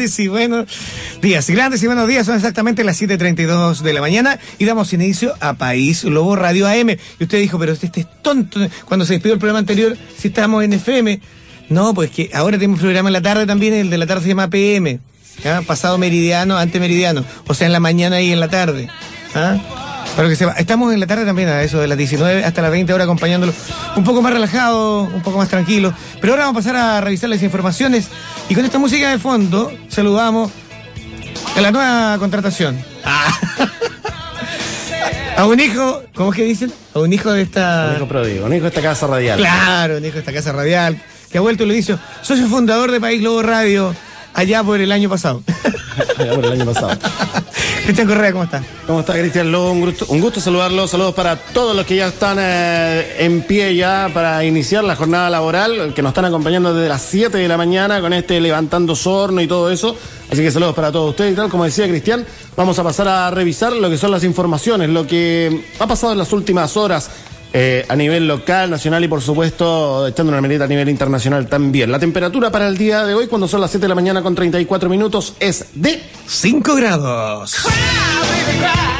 Y, buenos días. Grandes y buenos días. Son exactamente las 7.32 de la mañana y damos inicio a País Lobo Radio AM. Y usted dijo, pero este, este es tonto. Cuando se despidió el programa anterior, si estábamos en FM. No, pues que ahora tenemos programa en la tarde también. El de la tarde se llama PM. ¿ah? Pasado meridiano, antemeridiano. O sea, en la mañana y en la tarde. ¿ah? Para que sepa, estamos en la tarde también, a eso de las 19 hasta las 20 horas acompañándolo. Un poco más relajado, un poco más tranquilo. Pero ahora vamos a pasar a revisar las informaciones. Y con esta música de fondo, saludamos a la nueva contratación. Ah. A un hijo, ¿cómo es que dicen? A un hijo de esta. Un hijo pródigo, un hijo de esta casa radial. Claro, un hijo de esta casa radial. Que ha vuelto, lo dicho, socio fundador de País Lobo Radio allá por el año pasado. allá por el año pasado. Cristian Correa, ¿cómo está? ¿Cómo está Cristian Lobo? Un gusto, un gusto saludarlo. Saludos para todos los que ya están eh, en pie ya para iniciar la jornada laboral, que nos están acompañando desde las 7 de la mañana con este levantando sorno y todo eso. Así que saludos para todos ustedes y tal. Como decía Cristian, vamos a pasar a revisar lo que son las informaciones, lo que ha pasado en las últimas horas eh, a nivel local, nacional y por supuesto echando una medida a nivel internacional también. La temperatura para el día de hoy, cuando son las 7 de la mañana con 34 minutos, es de 5 grados.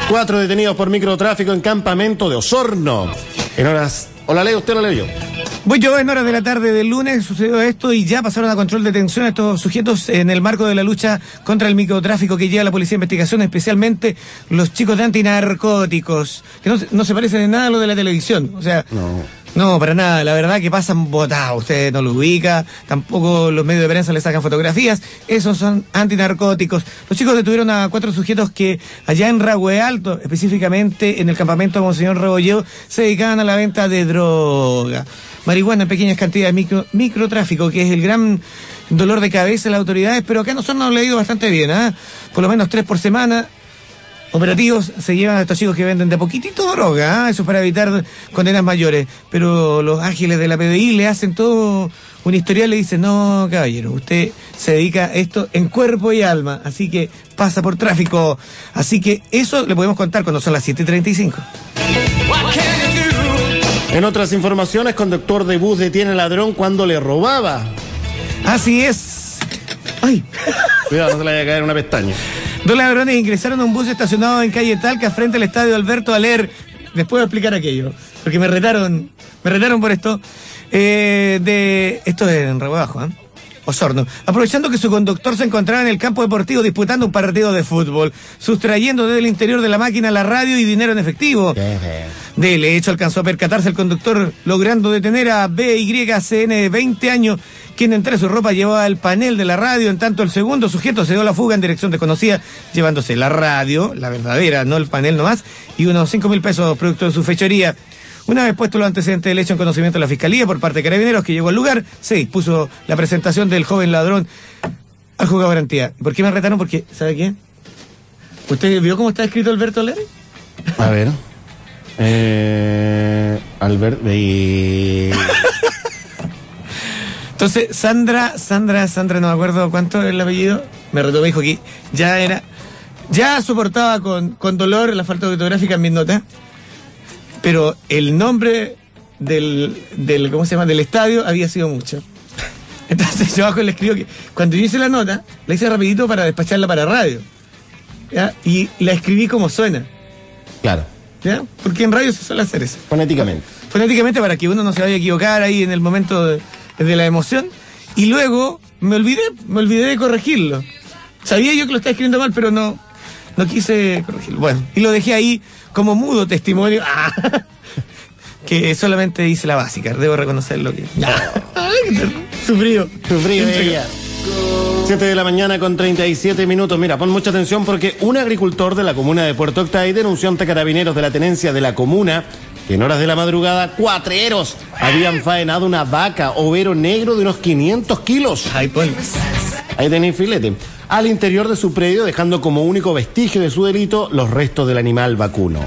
Cuatro detenidos por microtráfico en campamento de Osorno. En horas. ¿O la leo usted o la leo yo? Voy yo, en horas de la tarde del lunes sucedió esto y ya pasaron a control de detención a estos sujetos en el marco de la lucha contra el microtráfico que lleva la Policía de Investigación, especialmente los chicos de antinarcóticos, que no, no se parece de nada a lo de la televisión. O sea, No. no, para nada. La verdad que pasan botados. Usted no lo ubica. Tampoco los medios de prensa le sacan fotografías. Esos son antinarcóticos. Los chicos detuvieron a cuatro sujetos que allá en Ragüe Alto, específicamente en el campamento de Monseñor Rebolleo, se dedicaban a la venta de droga. Marihuana en pequeñas cantidades, micro, microtráfico, que es el gran dolor de cabeza de las autoridades, pero acá nosotros nos han leído bastante bien, ¿ah? Por lo menos tres por semana operativos se llevan a estos chicos que venden de a poquitito droga, ¿ah? eso es para evitar condenas mayores. Pero los ágiles de la PDI le hacen todo un historial y le dicen, no, caballero, usted se dedica a esto en cuerpo y alma, así que pasa por tráfico. Así que eso le podemos contar cuando son las 7.35. En otras informaciones, conductor de bus detiene al ladrón cuando le robaba. Así es. ¡Ay! Cuidado, no se le vaya a caer una pestaña. Dos ladrones ingresaron a un bus estacionado en calle Talca frente al estadio Alberto Aler. Después voy a explicar aquello, porque me retaron, me retaron por esto. Eh, de esto es en Rebajo, ¿eh? Osorno. Aprovechando que su conductor se encontraba en el campo deportivo disputando un partido de fútbol, sustrayendo desde el interior de la máquina la radio y dinero en efectivo. Del hecho alcanzó a percatarse el conductor, logrando detener a BYCN de 20 años, quien entre su ropa llevaba el panel de la radio. En tanto, el segundo sujeto se dio la fuga en dirección desconocida, llevándose la radio, la verdadera, no el panel nomás, y unos 5 mil pesos producto de su fechoría. Una vez puesto los antecedentes del hecho en conocimiento de la Fiscalía por parte de Carabineros que llegó al lugar, se dispuso la presentación del joven ladrón al juzgado de garantía. ¿Por qué me retaron? Porque, ¿sabe qué? ¿Usted vio cómo está escrito Alberto Lery? A ver. Eh, Albert y... Entonces, Sandra, Sandra, Sandra, no me acuerdo cuánto es el apellido, me retó, me dijo que ya era, ya soportaba con, con dolor la falta ortográfica en mis notas, pero el nombre del, del, ¿cómo se llama?, del estadio había sido mucho. Entonces yo abajo le escribo que cuando yo hice la nota, la hice rapidito para despacharla para radio. ¿ya? Y la escribí como suena. Claro, ¿ya? Porque en radio se suele hacer eso. fonéticamente. Fonéticamente para que uno no se vaya a equivocar ahí en el momento de, de la emoción. Y luego me olvidé, me olvidé de corregirlo. Sabía yo que lo estaba escribiendo mal, pero no, no quise corregirlo. Bueno, y lo dejé ahí como mudo testimonio. Ah, que solamente hice la básica, debo reconocerlo. Que... Ter- Sufrido. Sufrido ella. 7 de la mañana con 37 minutos. Mira, pon mucha atención porque un agricultor de la comuna de Puerto Octay denunció ante carabineros de la tenencia de la comuna que en horas de la madrugada cuatreros habían faenado una vaca overo negro de unos 500 kilos. Ay, Paul. Ahí tenéis filete. Al interior de su predio, dejando como único vestigio de su delito los restos del animal vacuno.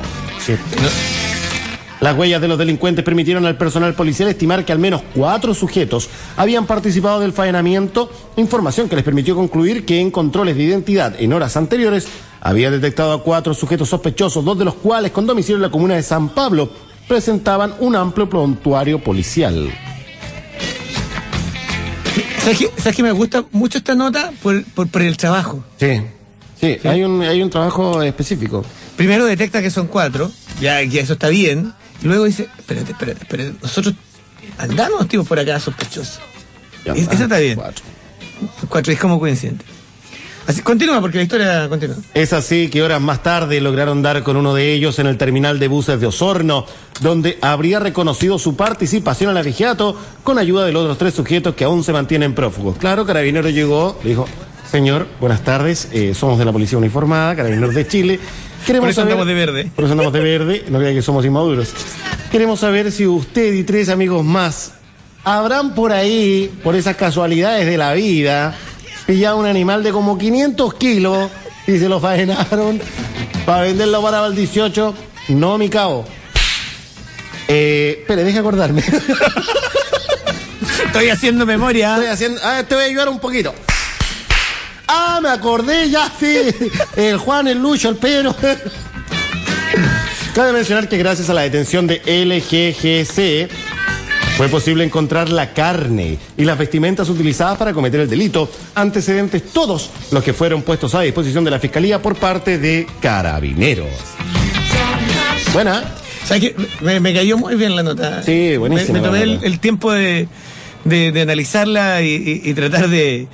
Las huellas de los delincuentes permitieron al personal policial estimar que al menos cuatro sujetos habían participado del faenamiento, información que les permitió concluir que en controles de identidad en horas anteriores había detectado a cuatro sujetos sospechosos, dos de los cuales con domicilio en la comuna de San Pablo presentaban un amplio prontuario policial. ¿Sabes qué, ¿Sabes qué me gusta mucho esta nota? Por, por, por el trabajo. Sí, sí, Hay, un, hay un trabajo específico. Primero detecta que son cuatro, ya que eso está bien. Y luego dice, espérate, espérate, espérate. Nosotros andamos tipos por acá sospechosos. Es- Eso está bien. cuatro. Cuatro es como coincidente. Así, continúa porque la historia continúa. Es así que horas más tarde lograron dar con uno de ellos en el terminal de buses de Osorno, donde habría reconocido su participación en la vigiato con ayuda de los otros tres sujetos que aún se mantienen prófugos. Claro, Carabinero llegó, le dijo, señor, buenas tardes, eh, somos de la Policía Uniformada, Carabineros de Chile. Queremos Por eso saber- andamos de verde. Por eso andamos de verde, no crea que somos inmaduros. Queremos saber si usted y tres amigos más habrán por ahí, por esas casualidades de la vida, pillado un animal de como 500 kilos y se lo faenaron para venderlo para el 18. No, mi cabo. Eh, espere, deja acordarme. Estoy haciendo memoria. Estoy haciendo. Ah, te voy a ayudar un poquito. Ah, me acordé ya, sí. El Juan, el Lucho, el Pedro. Cabe mencionar que gracias a la detención de LGGC fue posible encontrar la carne y las vestimentas utilizadas para cometer el delito, antecedentes todos los que fueron puestos a disposición de la Fiscalía por parte de carabineros. Buena. ¿Sabes qué? Me, me cayó muy bien la nota. Sí, buenísima Me, me tomé el, tiempo de, de- de analizarla y, y- y tratar de.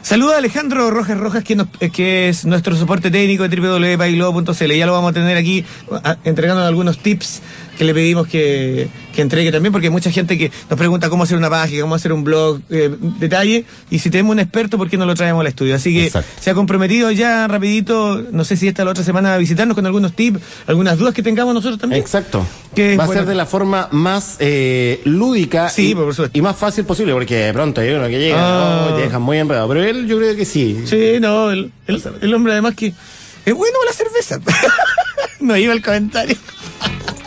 Saluda a Alejandro Rojas Rojas, que, nos- eh, que es nuestro soporte técnico de www.pailobo.cl. Ya lo vamos a tener aquí a- entregando algunos tips que le pedimos que, que entregue también, porque hay mucha gente que nos pregunta cómo hacer una página, cómo hacer un blog, eh, detalle. Y si tenemos un experto, ¿por qué no lo traemos al estudio? Así que Exacto. se ha comprometido ya rapidito, no sé si esta la otra semana, a visitarnos con algunos tips, algunas dudas que tengamos nosotros también. Exacto. Que, Va a bueno, ser de la forma más eh, lúdica Sí, y, por supuesto. y más fácil posible, porque de pronto hay uno que llega Ah. oh, te dejan muy enredado. Pero él yo creo que sí. Sí, no, el, el- el hombre además que es bueno la cerveza. no iba el comentario.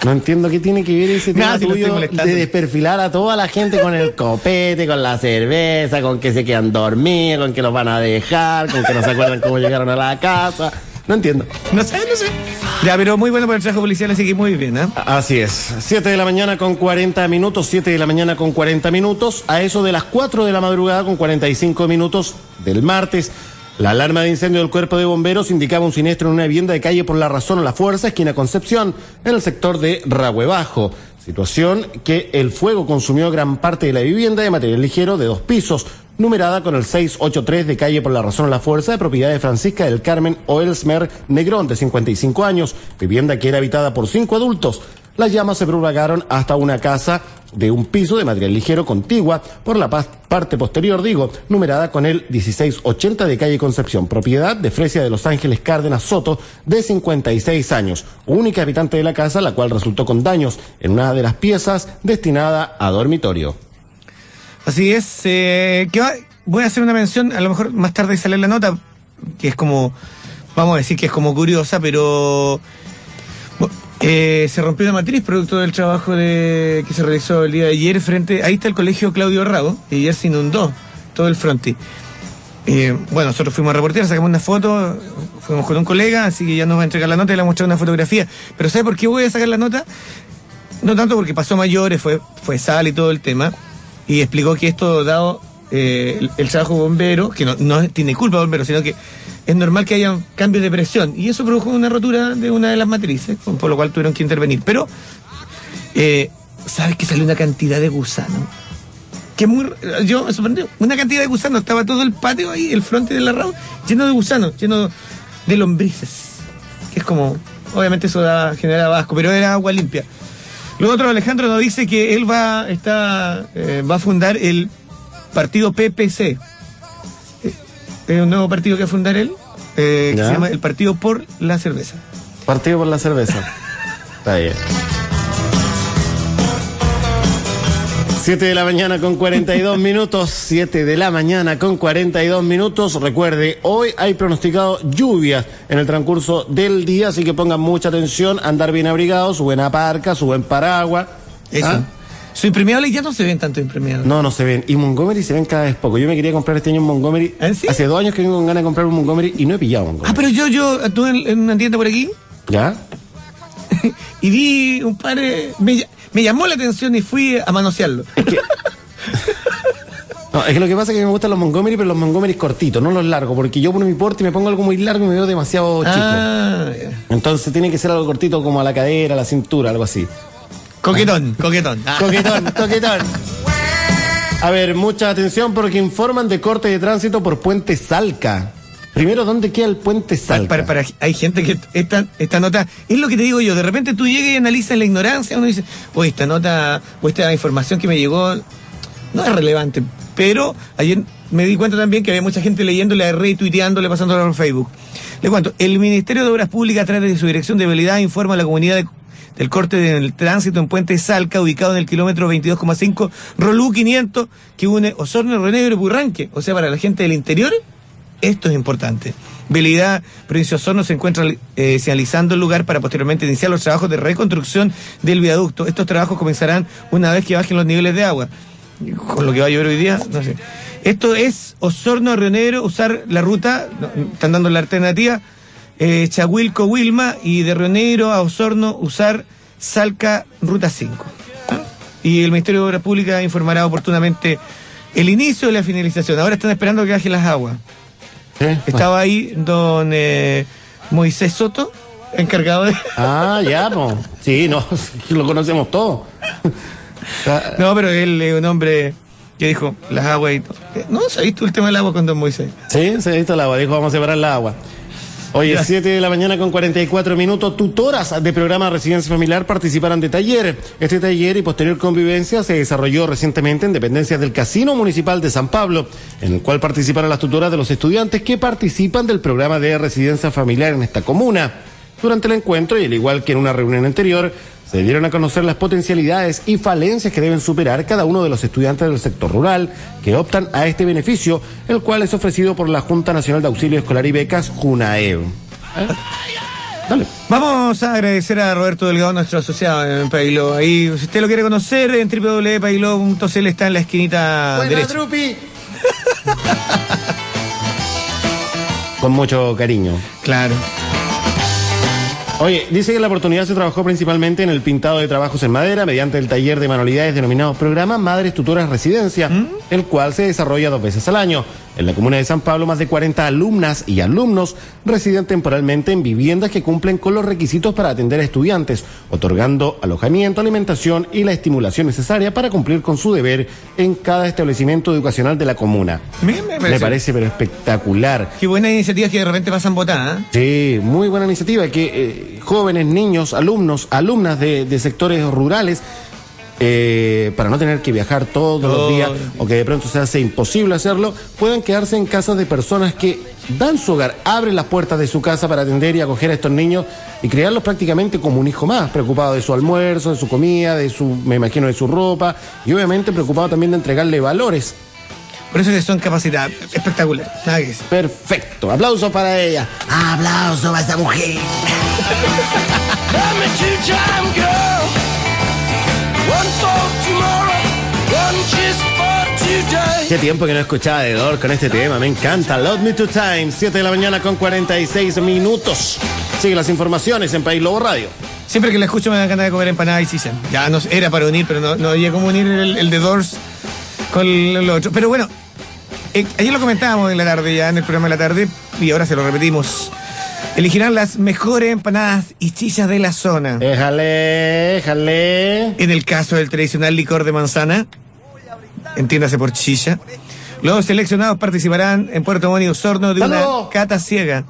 No entiendo qué tiene que ver ese tema Nada, tuyo de desperfilar a toda la gente con el copete, con la cerveza, con que se quedan dormidos, con que los van a dejar, con que no se acuerdan cómo llegaron a la casa. No entiendo. No sé, no sé. Ya, pero muy bueno para el trabajo policial, así que muy bien, ¿eh? Así es. 7 de la mañana con 40 minutos, 7 de la mañana con 40 minutos. A eso de las 4 de la madrugada con 45 minutos del martes. La alarma de incendio del cuerpo de bomberos indicaba un siniestro en una vivienda de calle por la razón o la fuerza, esquina Concepción, en el sector de Ragüe Bajo. Situación que el fuego consumió gran parte de la vivienda de material ligero de dos pisos, numerada con el 683 de calle por la razón o la fuerza de propiedad de Francisca del Carmen Oelsmer Negrón, de 55 años, vivienda que era habitada por cinco adultos. Las llamas se propagaron hasta una casa de un piso de material ligero contigua por la parte posterior, digo, numerada con el 1680 de calle Concepción, propiedad de Fresia de Los Ángeles Cárdenas Soto, de 56 años, única habitante de la casa, la cual resultó con daños en una de las piezas destinada a dormitorio. Así es. eh, que voy a hacer una mención, a lo mejor más tarde sale la nota, que es como, vamos a decir que es como curiosa, pero eh, se rompió una matriz producto del trabajo de, que se realizó el día de ayer frente, ahí está el colegio Claudio Rago, y ayer se inundó todo el fronte. Eh, bueno, nosotros fuimos a reportear, sacamos una foto, fuimos con un colega, así que ya nos va a entregar la nota y le vamos a mostrar una fotografía. Pero ¿sabe por qué voy a sacar la nota? No tanto porque pasó mayores, fue, fue sal y todo el tema, y explicó que esto dado eh, el, el trabajo bombero, que no, no tiene culpa bombero, sino que es normal que haya cambios de presión, y eso produjo una rotura de una de las matrices, por lo cual tuvieron que intervenir. Pero, eh, ¿sabes que salió una cantidad de gusanos? Que muy, yo me sorprendió, una cantidad de gusanos, estaba todo el patio ahí, el frente de la lleno de gusanos, lleno de lombrices, que es como, obviamente eso da, generaba asco, pero era agua limpia. Lo otro, Alejandro nos dice que él va, está, eh, va a fundar el partido PPC. Eh, un nuevo partido que va a fundar él, eh, que se llama el Partido por la Cerveza. Partido por la cerveza. Está bien. 7 de la mañana con 42 minutos, 7 de la mañana con 42 minutos. Recuerde, hoy hay pronosticado lluvias en el transcurso del día, así que pongan mucha atención, andar bien abrigados, su buena parca, su buen paraguas. Eso. ¿Ah? Su impermeable ya no se ven tanto impermeables. No, no se ven. Y Montgomery se ven cada vez poco. Yo me quería comprar este año un Montgomery. ¿Ah, sí? Hace dos años que vengo con ganas de comprar un Montgomery y no he pillado un Montgomery. Ah, pero yo, yo estuve en, en una tienda por aquí ¿Ya? y vi un par. Me, ll- me llamó la atención y fui a manosearlo. No, No, es que lo que pasa es que me gustan los Montgomery, pero los Montgomery cortitos, no los largos, porque yo por mi porte me pongo algo muy largo y me veo demasiado chico. Ah, ya. Entonces tiene que ser algo cortito como a la cadera, a la cintura, algo así. Coquetón, coquetón. Ah. Coquetón, coquetón. A ver, mucha atención porque informan de corte de tránsito por Puente Salca. Primero, ¿dónde queda el Puente Salca? para- para- hay gente que esta, esta nota, es lo que te digo yo, de repente tú llegas y analizas la ignorancia, uno dice, oye, esta nota, o esta información que me llegó, no es relevante, pero ayer me di cuenta también que había mucha gente leyéndole, retuiteándole, pasándole por Facebook. Le cuento, el Ministerio de Obras Públicas, a través de su dirección de habilidad, informa a la comunidad de- del corte del tránsito en Puente Salca, ubicado en el kilómetro 22,5, Rolú 500, que une Osorno, Río Negro y Purranque. O sea, para la gente del interior, esto es importante. Velidad, provincia Osorno, se encuentra eh, señalizando el lugar para posteriormente iniciar los trabajos de reconstrucción del viaducto. Estos trabajos comenzarán una vez que bajen los niveles de agua. Con lo que va a llover hoy día, no sé. Esto es Osorno, Río Negro, usar la ruta, están dando la alternativa, eh, Chahuilco, Wilma, y de Río Negro a Osorno, usar Salca, Ruta 5. Y el Ministerio de Obras Públicas informará oportunamente el inicio de la finalización. Ahora están esperando que bajen las aguas. ¿Eh? Estaba ahí don eh, Moisés Soto, encargado de... Ah, ya, pues. Sí, no, lo conocemos todos. No, pero él es un hombre que dijo las aguas y todo. Eh, No, ¿se ha visto el tema del agua con don Moisés? Sí, se ha visto el agua, dijo vamos a separar el agua. Oye, Ya. 7 de la mañana con 44 minutos, tutoras de programa Residencia Familiar participaron de taller. Este taller y posterior convivencia se desarrolló recientemente en dependencias del Casino Municipal de San Pablo, en el cual participaron las tutoras de los estudiantes que participan del programa de Residencia Familiar en esta comuna. Durante el encuentro, y al igual que en una reunión anterior, se dieron a conocer las potencialidades y falencias que deben superar cada uno de los estudiantes del sector rural que optan a este beneficio, el cual es ofrecido por la Junta Nacional de Auxilio Escolar y Becas, JUNAEB. ¿Eh? Dale. Vamos a agradecer a Roberto Delgado, nuestro asociado en Pailo. Ahí, si usted lo quiere conocer, en www.pailo.cl está en la esquinita derecha. Trupi. Con mucho cariño. Claro. Oye, dice que la oportunidad se trabajó principalmente en el pintado de trabajos en madera mediante el taller de manualidades denominado Programa Madres Tutoras Residencia, el cual se desarrolla dos veces al año. En la comuna de San Pablo, más de 40 alumnas y alumnos residen temporalmente en viviendas que cumplen con los requisitos para atender a estudiantes, otorgando alojamiento, alimentación y la estimulación necesaria para cumplir con su deber en cada establecimiento educacional de la comuna. Me, me Me parece pero espectacular. Qué buenas iniciativas que de repente pasan botadas. ¿eh? Sí, muy buena iniciativa que eh, jóvenes, niños, alumnos, alumnas de, de sectores rurales, eh, para no tener que viajar todos los días o que de pronto se hace imposible hacerlo, puedan quedarse en casas de personas que dan su hogar, abren las puertas de su casa para atender y acoger a estos niños y criarlos prácticamente como un hijo más, preocupado de su almuerzo, de su comida, de su, me imagino, de su ropa y obviamente preocupado también de entregarle valores. Por eso que son capacidades espectaculares. Nada que decir. Perfecto, aplausos para ella. Aplausos para esa mujer. Qué tiempo que no escuchaba de Dor con este tema, me encanta. Love Me Two Times, 7 de la mañana con 46 minutos. Sigue las informaciones en País Lobo Radio. Siempre que la escucho me da ganas de comer empanada y chicha. Ya no, era para unir, pero no, no había como unir el, el de Doors con lo otro. Pero bueno, eh, ayer lo comentábamos en la tarde, ya en el programa de la tarde, y ahora se lo repetimos. Elegirán las mejores empanadas y chichas de la zona. Déjale, déjale. En el caso del tradicional licor de manzana, entiéndase por chicha, los seleccionados participarán en Puerto Montt y Osorno de una cata ciega.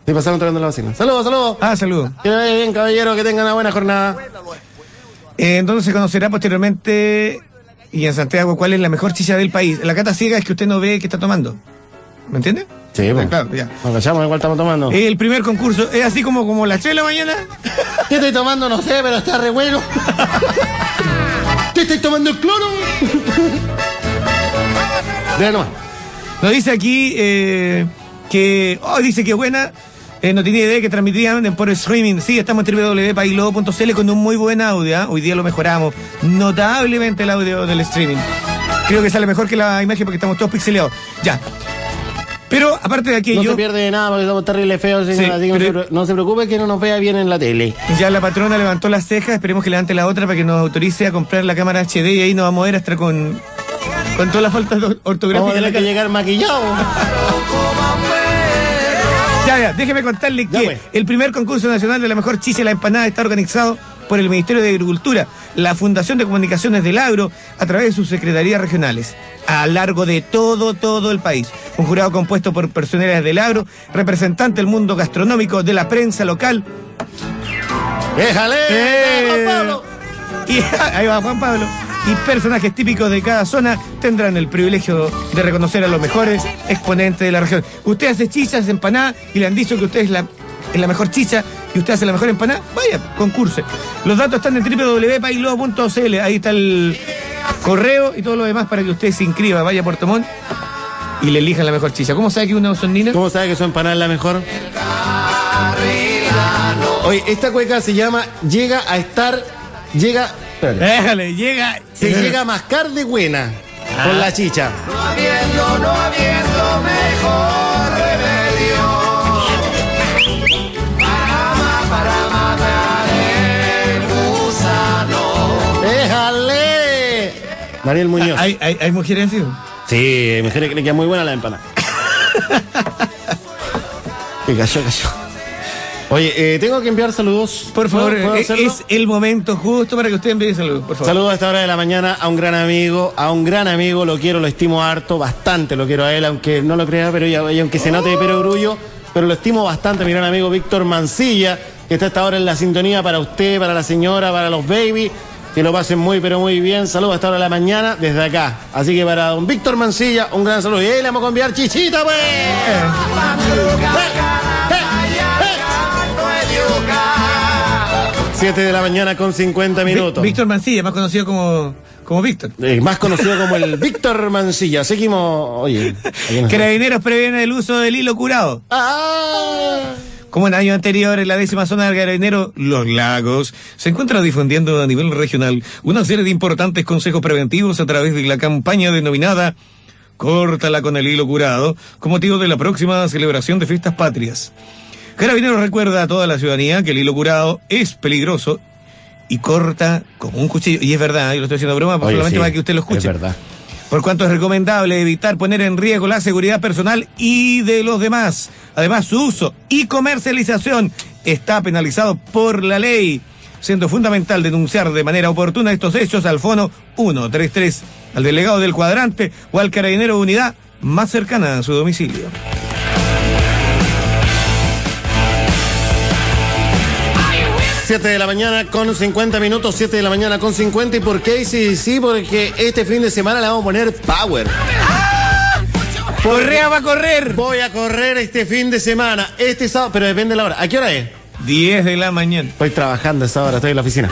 Estoy pasando trayendo la vecina. Saludos, saludos. Ah, saludos. Que vaya bien, caballero, que tengan una buena jornada. Eh, entonces se conocerá posteriormente y en Santiago cuál es la mejor chicha del país. La cata ciega es que usted no ve qué está tomando. ¿Me entiende? Sí, pues. claro, ya. Igual estamos tomando. El primer concurso es así como, como las 3 de la mañana. ¿Qué estoy tomando? No sé, pero está re bueno. ¿Qué estoy tomando el cloro? De nomás. Nos dice aquí eh, que. Oh, dice que buena. Eh, no tenía idea que transmitían por streaming. Sí, estamos en www.pailobo.cl con un muy buen audio. ¿ah? Hoy día lo mejoramos notablemente el audio del streaming. Creo que sale mejor que la imagen porque estamos todos pixeleados. Ya. Pero aparte de No aquello, se pierde de nada porque somos terribles feos, señora. Sí, no, se, pre- no se preocupe que no nos vea bien en la tele. ya la patrona levantó las cejas. Esperemos que levante la otra para que nos autorice a comprar la cámara HD y ahí nos vamos a ver hasta con Con toda la falta de Vamos a tener que llegar maquillado. Ya, ya, déjeme contarle Ya, que pues. el primer concurso nacional de la mejor chicha y la empanada está organizado por el Ministerio de Agricultura, la Fundación de Comunicaciones del Agro, a través de sus secretarías regionales, a lo largo de todo, todo el país. Un jurado compuesto por personeras del agro, representantes del mundo gastronómico, de la prensa local. ¡Déjale! ¡Eh! Juan Pablo! Y ahí va Juan Pablo. Y personajes típicos de cada zona tendrán el privilegio de reconocer a los mejores exponentes de la región. Usted hace chichas, empanadas y le han dicho que usted es la, es la mejor chicha y usted hace la mejor empanada. Vaya, concurse. Los datos están en www.pailoa.cl. Ahí está el correo y todo lo demás para que usted se inscriba. Vaya a Puerto Montt y le elijan la mejor chicha. ¿Cómo sabe que una sonina? ¿Cómo sabe que su empanada es la mejor? Oye, esta cueca se llama Llega a estar. Llega. espérate. Déjale, llega. Se llega a mascar de buena con la chicha. No habiendo, no habiendo mejor remedio Daniel Muñoz. ¿Hay, hay, hay mujeres así? Sí, me cree que le queda muy buena la empanada. Que cayó, cayó. Oye, eh, tengo que enviar saludos. Por favor, ¿Puedo- puedo eh, es el momento justo para que usted envíe saludos, por favor. Saludos a esta hora de la mañana a un gran amigo, a un gran amigo, lo quiero, lo estimo harto, bastante lo quiero a él, aunque no lo crea, pero ya, y aunque se note de pero grullo, pero lo estimo bastante, mi gran amigo Víctor Mancilla, que está a esta hora en la sintonía para usted, para la señora, para los baby, que lo pasen muy, pero muy bien. Saludos a esta hora de la mañana desde acá. Así que para don Víctor Mancilla, un gran saludo. Y ahí le vamos a enviar chichita, pues. Siete de la mañana con 50 minutos. Ví- Víctor Mancilla, más conocido como, como Víctor. Eh, más conocido como el Víctor Mancilla. Seguimos. Oye. Carabineros previene el uso del hilo curado. Ah. Como en años anteriores, la décima zona del Carabinero, Los Lagos, se encuentra difundiendo a nivel regional una serie de importantes consejos preventivos a través de la campaña denominada Córtala con el hilo curado, con motivo de la próxima celebración de fiestas patrias. Carabineros recuerda a toda la ciudadanía que el hilo curado es peligroso y corta como un cuchillo. Y es verdad, yo lo estoy haciendo broma, pero Oye, solamente sí, para que usted lo escuche. Es verdad. Por cuanto es recomendable evitar poner en riesgo la seguridad personal y de los demás. Además, su uso y comercialización está penalizado por la ley, siendo fundamental denunciar de manera oportuna estos hechos al fono 133, al delegado del cuadrante o al carabinero de unidad más cercana a su domicilio. Siete de la mañana con 50 minutos, 7 de la mañana con 50. ¿Y por qué? Sí, sí, porque este fin de semana le vamos a poner power. Correa va a correr. Voy a correr este fin de semana, este sábado, pero depende de la hora. ¿A qué hora es? 10 de la mañana. Estoy trabajando a esa hora, estoy en la oficina.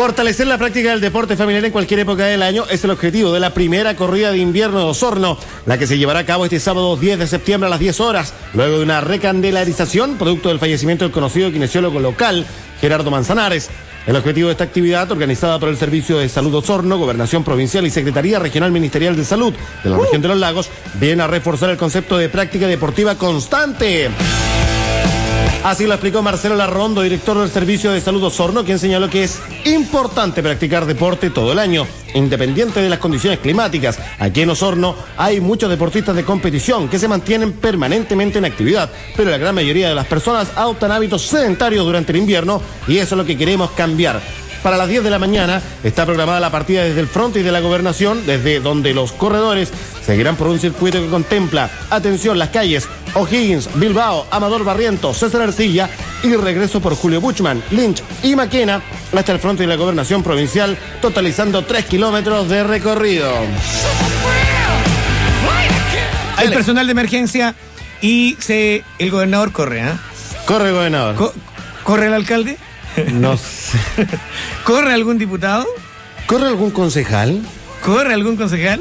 Fortalecer la práctica del deporte familiar en cualquier época del año es el objetivo de la primera corrida de invierno de Osorno, la que se llevará a cabo este sábado 10 de septiembre a las 10 horas, luego de una recandelarización producto del fallecimiento del conocido kinesiólogo local, Gerardo Manzanares. El objetivo de esta actividad, organizada por el Servicio de Salud Osorno, Gobernación Provincial y Secretaría Regional Ministerial de Salud de la región de los lagos, viene a reforzar el concepto de práctica deportiva constante. Así lo explicó Marcelo Larrondo, director del Servicio de Salud Osorno, quien señaló que es importante practicar deporte todo el año, independiente de las condiciones climáticas. Aquí en Osorno hay muchos deportistas de competición que se mantienen permanentemente en actividad, pero la gran mayoría de las personas adoptan hábitos sedentarios durante el invierno y eso es lo que queremos cambiar. Para las 10 de la mañana está programada la partida desde el frente y de la gobernación, desde donde los corredores seguirán por un circuito que contempla, atención, las calles O'Higgins, Bilbao, Amador Barrientos, César Arcilla y regreso por Julio Buchman, Lynch y Maquena hasta el frente de la gobernación provincial, totalizando 3 kilómetros de recorrido. Hay personal de emergencia y se, el gobernador corre, ¿ah? Corre, gobernador. Co- ¿Corre el alcalde? no sé. ¿Corre algún diputado? ¿Corre algún concejal? ¿Corre algún concejal?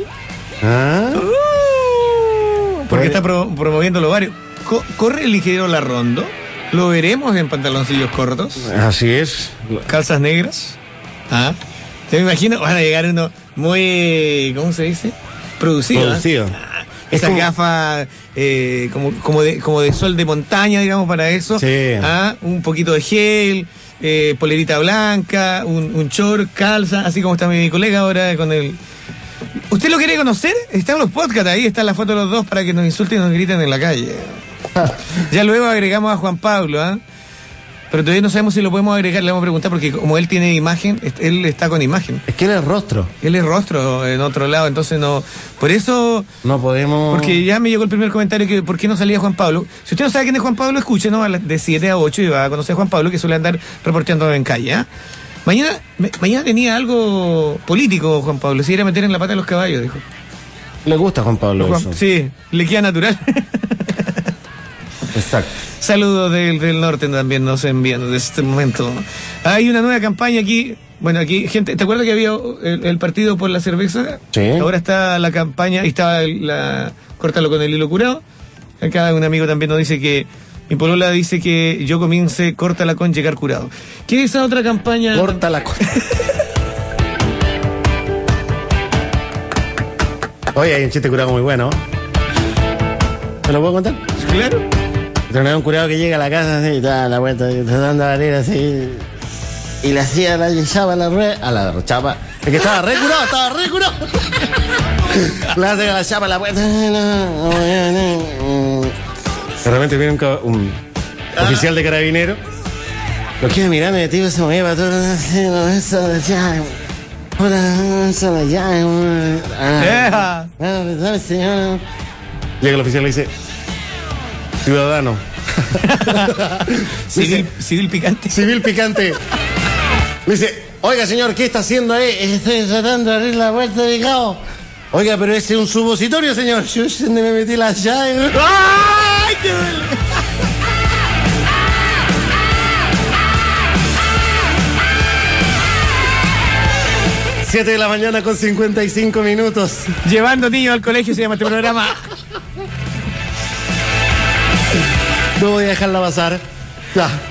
¿Ah? Uh, porque está pro- promoviendo los varios. Co- ¿Corre el ingeniero Larrondo? ¿Lo veremos en pantaloncillos cortos? Así es. ¿Calzas negras? ¿Ah? Yo me imagino, van a llegar uno muy, ¿cómo se dice? Producido. ¿ah? Producido. Es Esa como- gafa eh, como, como, de, como de sol de montaña, digamos, para eso. Sí. Ah, Un poquito de gel, eh, polerita blanca, un, un short, calza, así como está mi colega ahora con el ¿Usted lo quiere conocer? Están los podcasts ahí, están las fotos de los dos para que nos insulten y nos griten en la calle. ya luego agregamos a Juan Pablo, ¿ah? Pero todavía no sabemos si lo podemos agregar, le vamos a preguntar, porque como él tiene imagen, él está con imagen. Es que él es rostro. Él es rostro en otro lado, entonces no. Por eso. No podemos. Porque ya me llegó el primer comentario que por qué no salía Juan Pablo. Si usted no sabe quién es Juan Pablo, escuche, ¿no? De 7 a 8 y va a conocer a Juan Pablo que suele andar reporteando en calle. ¿ah? Mañana, me- mañana tenía algo político, Juan Pablo. Se iba a meter en la pata de los caballos, dijo. Le gusta Juan Pablo Juan- eso. sí, le queda natural. Exacto. Saludos del, del norte también nos envían desde este momento. Hay una nueva campaña aquí. Bueno, aquí, gente, ¿te acuerdas que había el, el partido por la cerveza? Sí. Ahora está la campaña y está la. Córtalo con el hilo curado. Acá un amigo también nos dice que. Mi polola dice que yo comience, córtala con llegar curado. ¿Qué es esa otra campaña? Corta la cosa. Oye, hay un chiste curado muy bueno. ¿Te lo puedo contar? Claro. Tenía un curado que llega a la casa así, da la vuelta, y tratando de abrir así. Y le hacía la echaba a la rueda, a la chapa. Es que estaba re curado, estaba re curado. le hace la chapa a la vuelta. De repente viene un, un oficial de carabinero. Lo queda mirando y el tipo se movía para todo. Eso de allá. Puta, eso allá. Ah, Eja. ah. Llega el oficial y le dice: Ciudadano. Civil, civil picante. Civil picante. Le dice, oiga señor, ¿qué está haciendo ahí? Estoy tratando de abrir la puerta de cabo. Oiga, pero ese es un supositorio, señor. Yo donde me metí las llaves. ¡Ay, qué duele! Siete de la mañana con 55 minutos. Llevando niños al colegio se llama este programa. No voy a dejarla pasar.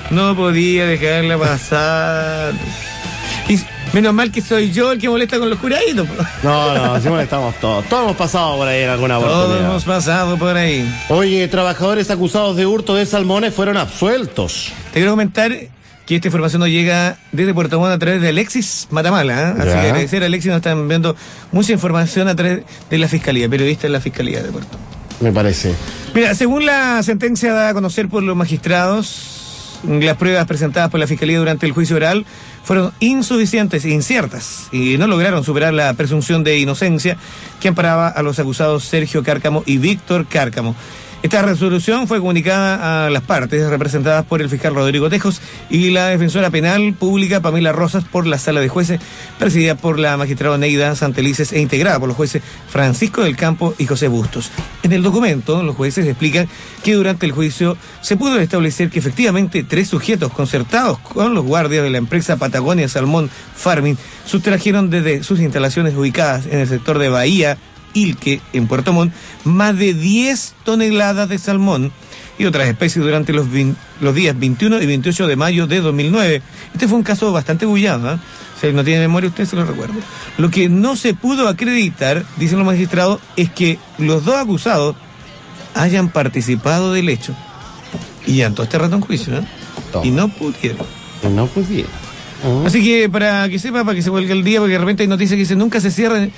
No podía dejarla pasar. Y menos mal que soy yo el que molesta con los curaditos. po. No, no, así molestamos todos. Todos hemos pasado por ahí en alguna Todos oportunidad. hemos pasado por ahí. Oye, trabajadores acusados de hurto de salmones fueron absueltos. Te quiero comentar que esta información nos llega desde Puerto Montt a través de Alexis Matamala. ¿eh? Así Ya. que agradecer a Alexis, nos están enviando mucha información a través de la Fiscalía, periodista de la Fiscalía de Puerto Montt. Me parece. Mira, según la sentencia dada a conocer por los magistrados, las pruebas presentadas por la Fiscalía durante el juicio oral fueron insuficientes e inciertas y no lograron superar la presunción de inocencia que amparaba a los acusados Sergio Cárcamo y Víctor Cárcamo. Esta resolución fue comunicada a las partes representadas por el fiscal Rodrigo Tejos y la defensora penal pública Pamela Rosas por la sala de jueces presidida por la magistrada Neida Santelices e integrada por los jueces Francisco del Campo y José Bustos. En el documento, los jueces explican que durante el juicio se pudo establecer que efectivamente tres sujetos concertados con los guardias de la empresa Patagonia Salmón Farming sustrajeron desde sus instalaciones ubicadas en el sector de Bahía Ilque, en Puerto Montt, más de 10 toneladas de salmón y otras especies durante los, días 21 y 28 de mayo de 2009. Este fue un caso bastante bullado, ¿ah? Si no tiene memoria, usted se lo recuerda. Lo que no se pudo acreditar, dicen los magistrados, es que los dos acusados hayan participado del hecho. Y ya todo este rato en juicio, ¿eh? Y no pudieron. No pudiera. Así que para que sepa, para que se vuelva el día, porque de repente hay noticias que dicen nunca se cierran.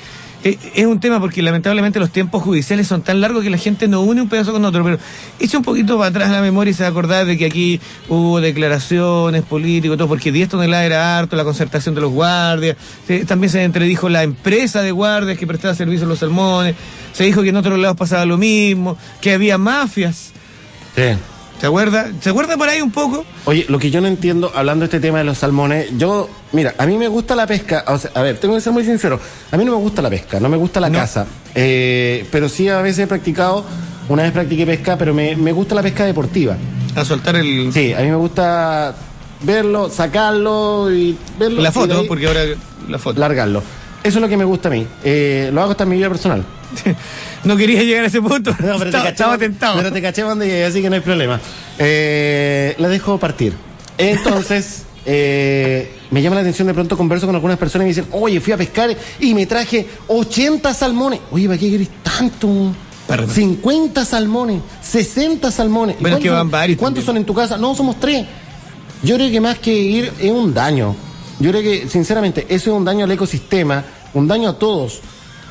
Eh, es un tema porque lamentablemente los tiempos judiciales son tan largos que la gente no une un pedazo con otro. Pero echa un poquito para atrás la memoria y se va a acordar de que aquí hubo declaraciones políticas, todo, porque 10 toneladas era harto, la concertación de los guardias. también se entredijo la empresa de guardias que prestaba servicio a los salmones. Se dijo que en otros lados pasaba lo mismo, que había mafias. ¿Se acuerda? ¿Se acuerda por ahí un poco? Oye, lo que yo no entiendo, hablando de este tema de los salmones, yo, mira, a mí me gusta la pesca, o sea, a ver, tengo que ser muy sincero, a mí no me gusta la pesca, no me gusta la No. caza, eh, pero sí a veces he practicado, una vez practiqué pesca, pero me, me gusta la pesca deportiva. A soltar el, Sí, a mí me gusta verlo, sacarlo y verlo. la foto, ahí porque ahora la foto. Largarlo. Eso es lo que me gusta a mí. Eh, lo hago hasta en mi vida personal. no quería llegar a ese punto. No, pero te caché- estaba tentado. Pero te caché donde llegué, así que no hay problema. Eh, la dejo partir. Entonces, eh, me llama la atención de pronto converso con algunas personas y me dicen, oye, fui a pescar y me traje 80 salmones. Oye, ¿para qué querés tanto? Perdón. 50 salmones, 60 salmones. ¿Y Bueno, cuántos es que van varios ¿y ¿Cuántos también. son en tu casa? No, somos tres. Yo creo que más que ir es un daño. Yo creo que, sinceramente, eso es un daño al ecosistema, un daño a todos.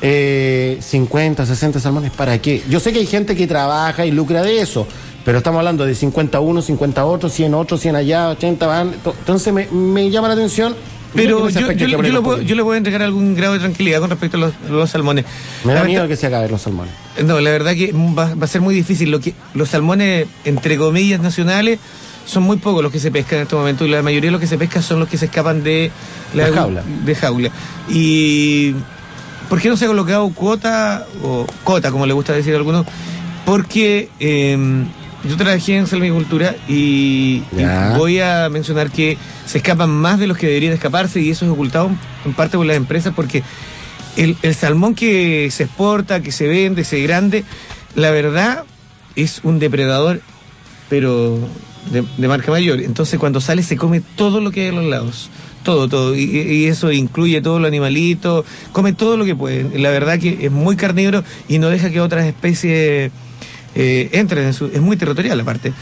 Eh, 50, 60 salmones, ¿para qué? Yo sé que hay gente que trabaja y lucra de eso, pero estamos hablando de 51, 50 otros, 100 otros, 100 allá, 80 van. to- Entonces me, me llama la atención. Pero yo, yo- que yo un puedo, yo le puedo entregar algún grado de tranquilidad con respecto a los, los salmones. Me da miedo que se acaben los salmones. No, la verdad que va, va a ser muy difícil. Lo que, los salmones, entre comillas, nacionales, son muy pocos los que se pescan en este momento y la mayoría de los que se pescan son los que se escapan de De jaula. De jaula. Y ¿por qué no se ha colocado cuota o cota, como le gusta decir a algunos? Porque eh, yo trabajé en salmicultura y, voy a mencionar que se escapan más de los que deberían escaparse y eso es ocultado en parte por las empresas porque el, el salmón que se exporta, que se vende, se grande, la verdad es un depredador, pero de, de marca mayor. Entonces cuando sale se come todo lo que hay a los lados. Todo, todo. Y, y eso incluye todos los animalitos, come todo lo que puede. La verdad que es muy carnívoro y no deja que otras especies eh, entren en su... Es muy territorial aparte.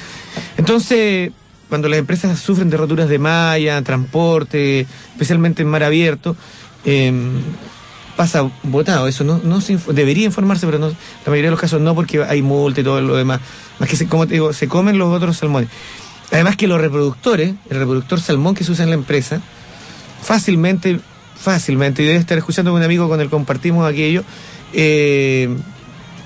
Entonces, cuando las empresas sufren de roturas de malla, transporte, especialmente en mar abierto, eh, pasa votado. Eso no, no se debería informarse, pero no, la mayoría de los casos no, porque hay multa y todo lo demás. Más que, se, como te digo, se comen los otros salmones. Además que los reproductores, el reproductor salmón que se usa en la empresa, fácilmente, fácilmente, y debe estar escuchando con un amigo con el que compartimos aquello, eh,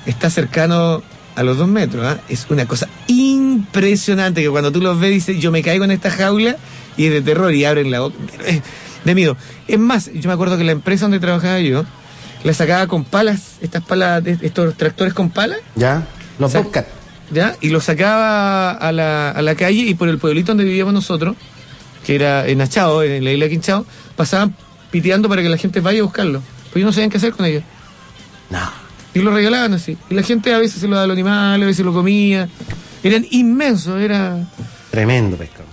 está cercano a los dos metros. ¿ah? Es una cosa impresionante que cuando tú los ves dices, yo me caigo en esta jaula y es de terror y abren la boca. De miedo. Es más, yo me acuerdo que la empresa donde trabajaba yo, la sacaba con palas, estas palas, estos tractores con palas, ¿Ya? Los Bobcat. ¿ya? Y lo sacaba a la, a la calle y por el pueblito donde vivíamos nosotros, que era en Achao, en la isla de Quinchao, pasaban piteando para que la gente vaya a buscarlo. Pues ellos no sabían qué hacer con ellos. No. Y lo regalaban así. Y la gente a veces se lo daba a los animales, a veces lo comía. Eran inmensos, era... Tremendo pescado.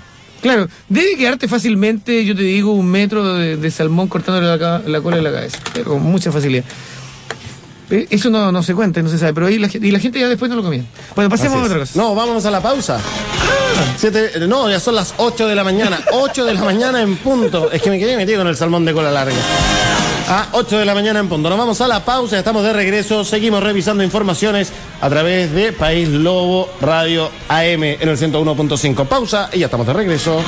Claro, debe quedarte fácilmente, yo te digo, un metro de, de salmón cortándole la, la cola de la cabeza, pero con mucha facilidad. Eh, Eso no, no se cuenta, no se sabe, pero ahí la, gente- y la gente ya después no lo comía. Bueno, pasemos a otra cosa. No, vámonos a la pausa. Siete- no, ya son las 8 de la mañana. 8 de la mañana en punto. Es que me quedé metido con el salmón de cola larga. A 8 de la mañana en punto. Nos vamos a la pausa, estamos de regreso. Seguimos revisando informaciones a través de País Lobo Radio AM en el 101.5. Pausa y ya estamos de regreso.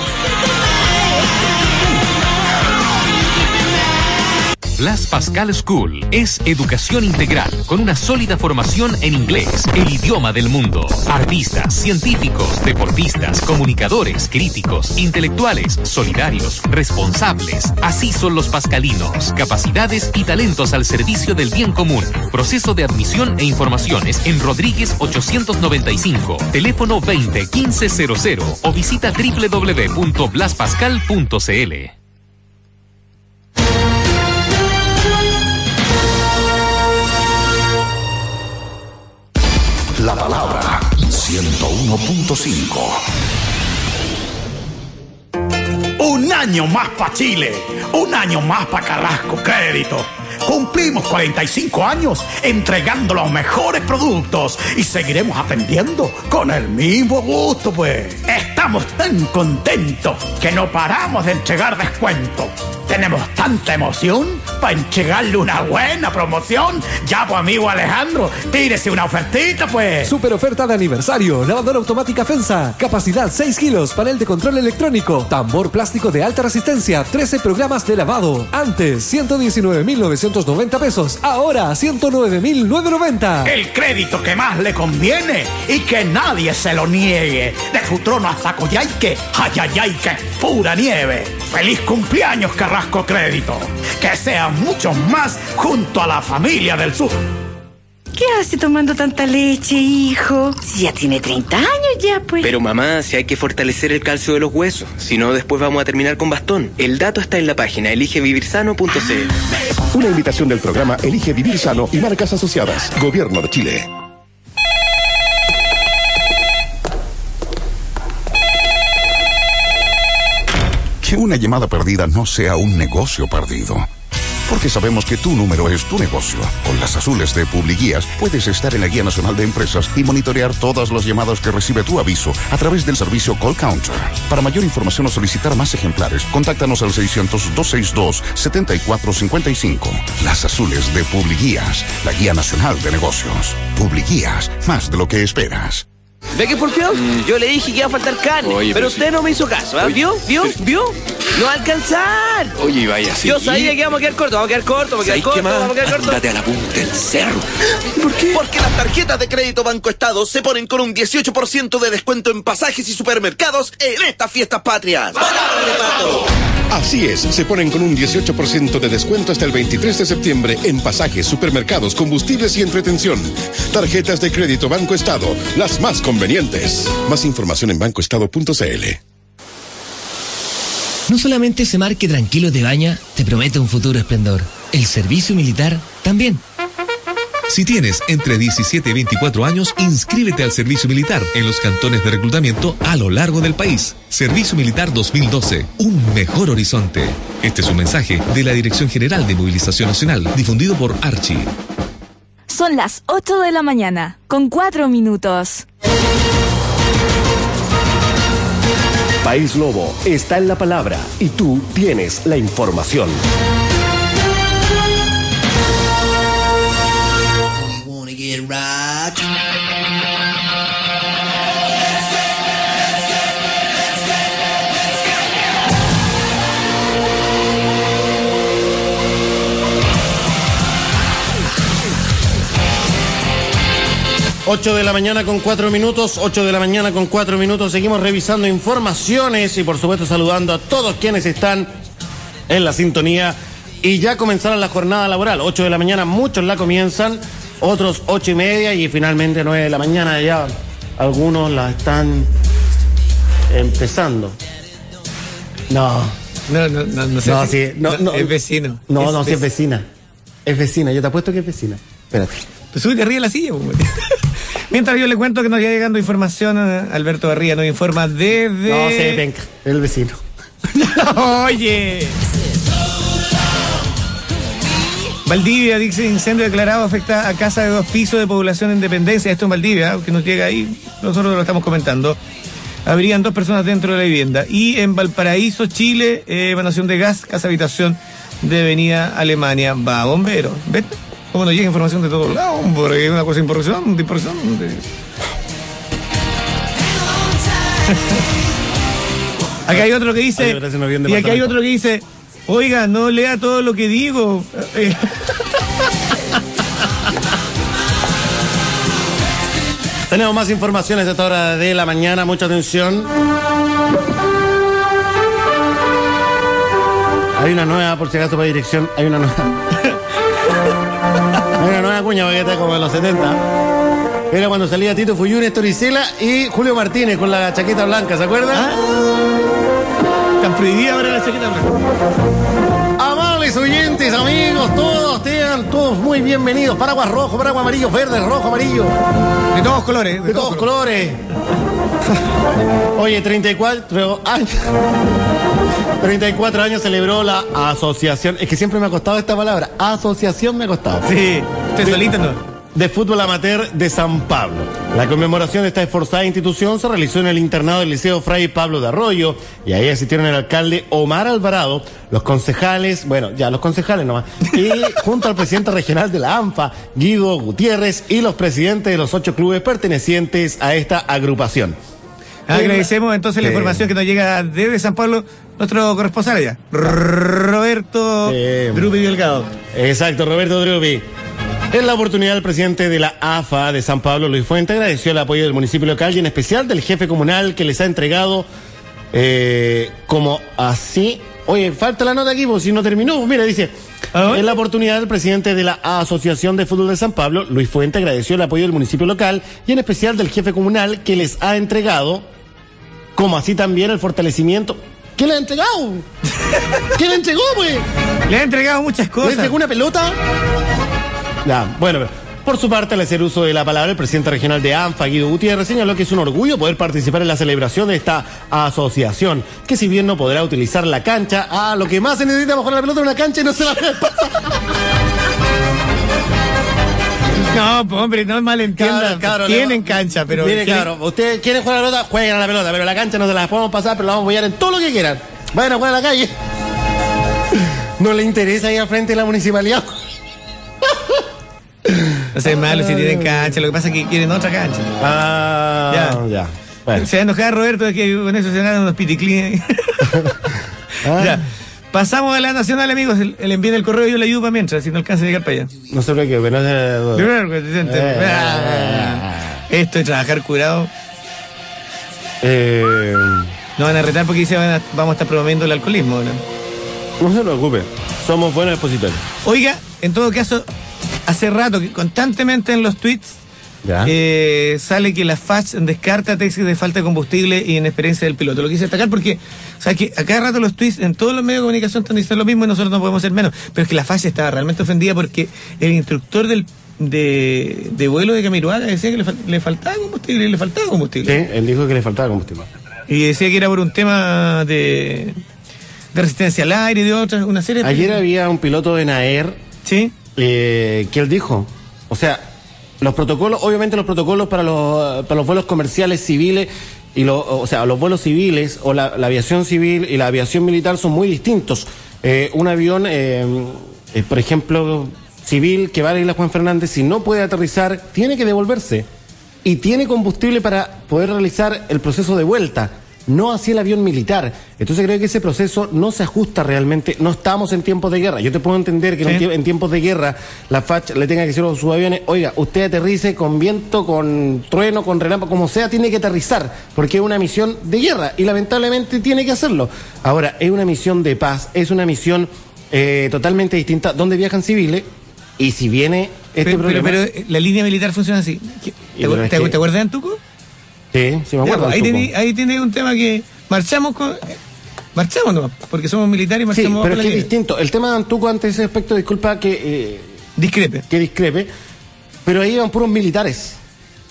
Blas Pascal School es educación integral con una sólida formación en inglés, el idioma del mundo. Artistas, científicos, deportistas, comunicadores, críticos, intelectuales, solidarios, responsables. Así son los pascalinos. Capacidades y talentos al servicio del bien común. Proceso de admisión e informaciones en Rodríguez 895, teléfono 20 1500 o visita www.blaspascal.cl. 101.5. Un año más para Chile, un año más para Carrasco Crédito. Cumplimos 45 años entregando los mejores productos y seguiremos aprendiendo con el mismo gusto, pues. Estamos tan contentos que no paramos de entregar descuentos. Tenemos tanta emoción para entregarle una buena promoción. Ya, pues, amigo Alejandro, tírese una ofertita, pues. Super oferta de aniversario. Lavadora automática FENSA. Capacidad 6 kilos. Panel de control electrónico. Tambor plástico de alta resistencia. 13 programas de lavado. Antes, 119,990 pesos. Ahora, 109,990. El crédito que más le conviene y que nadie se lo niegue. De Futrono hasta Coyhaique, Ayayay, que es pura nieve. ¡Feliz cumpleaños, Carrasco Crédito! Que sean muchos más junto a la familia del sur. ¿Qué hace tomando tanta leche, hijo? Si ya tiene 30 años ya, pues. Pero mamá, si hay que fortalecer el calcio de los huesos, si no después vamos a terminar con bastón. El dato está en la página eligevivirsano.cl. Una invitación del programa Elige Vivir Sano y marcas asociadas. Gobierno de Chile. Que una llamada perdida no sea un negocio perdido. Porque sabemos que tu número es tu negocio. Con las azules de Publiguías puedes estar en la Guía Nacional de Empresas y monitorear todas las llamadas que recibe tu aviso a través del servicio Call Counter. Para mayor información o solicitar más ejemplares, contáctanos al 600-262-7455. Las azules de Publiguías, la Guía Nacional de Negocios. Publiguías, más de lo que esperas. ¿Ve que porfió? Yo le dije que iba a faltar carne, Oye, pero pero usted no me hizo caso. ¿ah? ¿Vio? ¿Vio? ¿Vio? No va a alcanzar. Oye, vaya así. Yo sabía que íbamos a quedar cortos, vamos a quedar cortos, vamos a quedar ¿Sabes qué cortos, más? vamos a quedar cortos. Ándate a la punta del cerro. ¿Por qué? Porque las tarjetas de crédito Banco Estado se ponen con un 18% de descuento en pasajes y supermercados en estas fiestas patrias. ¡Palabra de pato! Así es, se ponen con un 18% de descuento hasta el 23 de septiembre en pasajes, supermercados, combustibles y entretención. Tarjetas de crédito Banco Estado, las más convenientes. Más información en bancoestado.cl. No solamente ese mar que tranquilo te baña te promete un futuro esplendor, el servicio militar también. Si tienes entre 17 y 24 años, inscríbete al servicio militar en los cantones de reclutamiento a lo largo del país. Servicio Militar 2012, un mejor horizonte. Este es un mensaje de la Dirección General de Movilización Nacional, difundido por Archie. Son las 8 de la mañana, con 4 minutos. País Lobo está en la palabra y tú tienes la información. 8 de la mañana con 4 minutos, 8 de la mañana con 4 minutos. Seguimos revisando informaciones y por supuesto saludando a todos quienes están en la sintonía y ya comenzaron la jornada laboral. 8 de la mañana muchos la comienzan, otros 8 y media y finalmente 9 de la mañana ya algunos la están empezando. No. No, no, no, no, sé no, si, es vecino. No, no, vecino. si es vecina. Es vecina, yo te apuesto que es vecina. Espérate. Pues sube arriba de la silla, pues, Mientras yo le cuento que nos está llegando información, eh, Alberto Barría nos informa desde. No, sí, venga, el vecino. Oye. Valdivia, dice incendio declarado afecta a casa de dos pisos de población en Independencia. Esto en Valdivia, que nos llega ahí, nosotros lo estamos comentando. Habrían dos personas dentro de la vivienda. Y en Valparaíso, Chile, eh, emanación de gas, casa habitación de Avenida Alemania. Va, bombero. ¿Ves? Nos llega información de todos lados, porque es una cosa impresionante, impresionante. Acá hay otro que dice. Y acá hay otro que dice. Oiga, no lea todo lo que digo. Eh, Tenemos más informaciones a esta hora de la mañana, mucha atención. Hay una nueva, por si acaso para dirección, hay una nueva. como en los 70. Era cuando salía Tito Fuyú, Néstor Isela y Julio Martínez con la chaqueta blanca, ¿se acuerdan? Tan prohibida ahora la chaqueta blanca. Amables oyentes, amigos, todos, sean todos muy bienvenidos. Paraguas rojo, paraguas amarillo, verde, rojo, amarillo. De todos colores. De, todos colores. Oye, 34 años. 34 años celebró la asociación. Es que siempre me ha costado esta palabra. Asociación me ha costado. Sí, usted solito no. De fútbol amateur de San Pablo. La conmemoración de esta esforzada institución se realizó en el internado del Liceo Fray Pablo de Arroyo y ahí asistieron el alcalde Omar Alvarado, los concejales, bueno, ya los concejales nomás, y junto al presidente regional de la ANFA, Guido Gutiérrez, y los presidentes de los ocho clubes pertenecientes a esta agrupación. Agradecemos entonces la Sí. información que nos llega desde San Pablo, nuestro corresponsal allá, Roberto Drupi Delgado. Exacto, Roberto Drupi. En la oportunidad, el presidente de la AFA de San Pablo, Luis Fuente, agradeció el apoyo del municipio local y en especial del jefe comunal que les ha entregado eh, como así. Oye, falta la nota aquí, pues si no terminó. Mira, dice. En la oportunidad, el presidente de la Asociación de Fútbol de San Pablo, Luis Fuente, agradeció el apoyo del municipio local y en especial del jefe comunal que les ha entregado, como así también el fortalecimiento. ¿Qué le ha entregado? ¿Qué le entregó, pues? Le ha entregado muchas ¿Le cosas. entregó una pelota? Ya, bueno, Por su parte, al hacer uso de la palabra, el presidente regional de ANFA, Guido Gutiérrez, señaló que es un orgullo poder participar en la celebración de esta asociación, que si bien no podrá utilizar la cancha, ah, lo que más se necesita bajar la pelota en una cancha y no se la No, pues, hombre, no malentiendan. Cabro, cabro, Tienen cancha, pero. Mire, ¿quieren- claro, ustedes quieren jugar a la pelota, jueguen a la pelota, pero la cancha no se la podemos pasar, pero la vamos a apoyar en todo lo que quieran. Vayan a jugar a la calle. No le interesa ir al frente de la municipalidad. No sé, malo si tienen cancha. Lo que pasa es que quieren otra cancha. Ah, ya. Bueno. Se va a enojar Roberto de que con eso se ganan unos piticlines. Ah. Ya. Pasamos a la nacional, amigos. El, el envío del correo yo le ayudo para mientras, si no alcanza a llegar para allá. No se preocupe, no se... Eh, Ah, Esto de trabajar curado. Eh, No van a retar porque dice van a- vamos a estar promoviendo el alcoholismo. ¿no? no se preocupe, somos buenos expositores. Oiga, en todo caso, hace rato que constantemente en los tweets eh, sale que la FACH descarta tesis de falta de combustible y inexperiencia del piloto. Lo quise destacar porque, o sea, que a cada rato los tweets en todos los medios de comunicación están diciendo lo mismo y nosotros no podemos ser menos. Pero es que la FACH estaba realmente ofendida porque el instructor del, de, de vuelo de Camiruaga decía que le, le faltaba combustible le faltaba Sí, combustible. él dijo que le faltaba combustible. Y decía que era por un tema de, de resistencia al aire y de otras, una serie de... Ayer había un piloto de Naer Sí. Eh, que él dijo, o sea, los protocolos, obviamente los protocolos para los, para los vuelos comerciales civiles y lo, o sea, los vuelos civiles o la, aviación civil y la aviación militar son muy distintos. Eh, un avión, eh, eh, por ejemplo, civil que va a la isla Juan Fernández, si no puede aterrizar, tiene que devolverse y tiene combustible para poder realizar el proceso de vuelta. No así el avión militar. Entonces creo que ese proceso no se ajusta realmente. No estamos en tiempos de guerra. Yo te puedo entender que en, Sí. tiempos de guerra la FACH le tenga que decir a sus aviones, oiga, usted aterrice con viento, con trueno, con relámpago, como sea, tiene que aterrizar, porque es una misión de guerra y lamentablemente tiene que hacerlo. Ahora, es una misión de paz, es una misión eh, totalmente distinta, donde viajan civiles y si viene este pero, problema... pero, eh, la línea militar funciona así. ¿Te, te- te acuerdas de Antuco? Sí, sí me acuerdo. pues, ahí, tiene un tema que marchamos con. Marchamos nomás, porque somos militares y Sí, marchamos pero bajo es que es distinto. El tema de Antuco ante ese aspecto, disculpa que... eh, discrepe. Que discrepe. Pero ahí iban puros militares.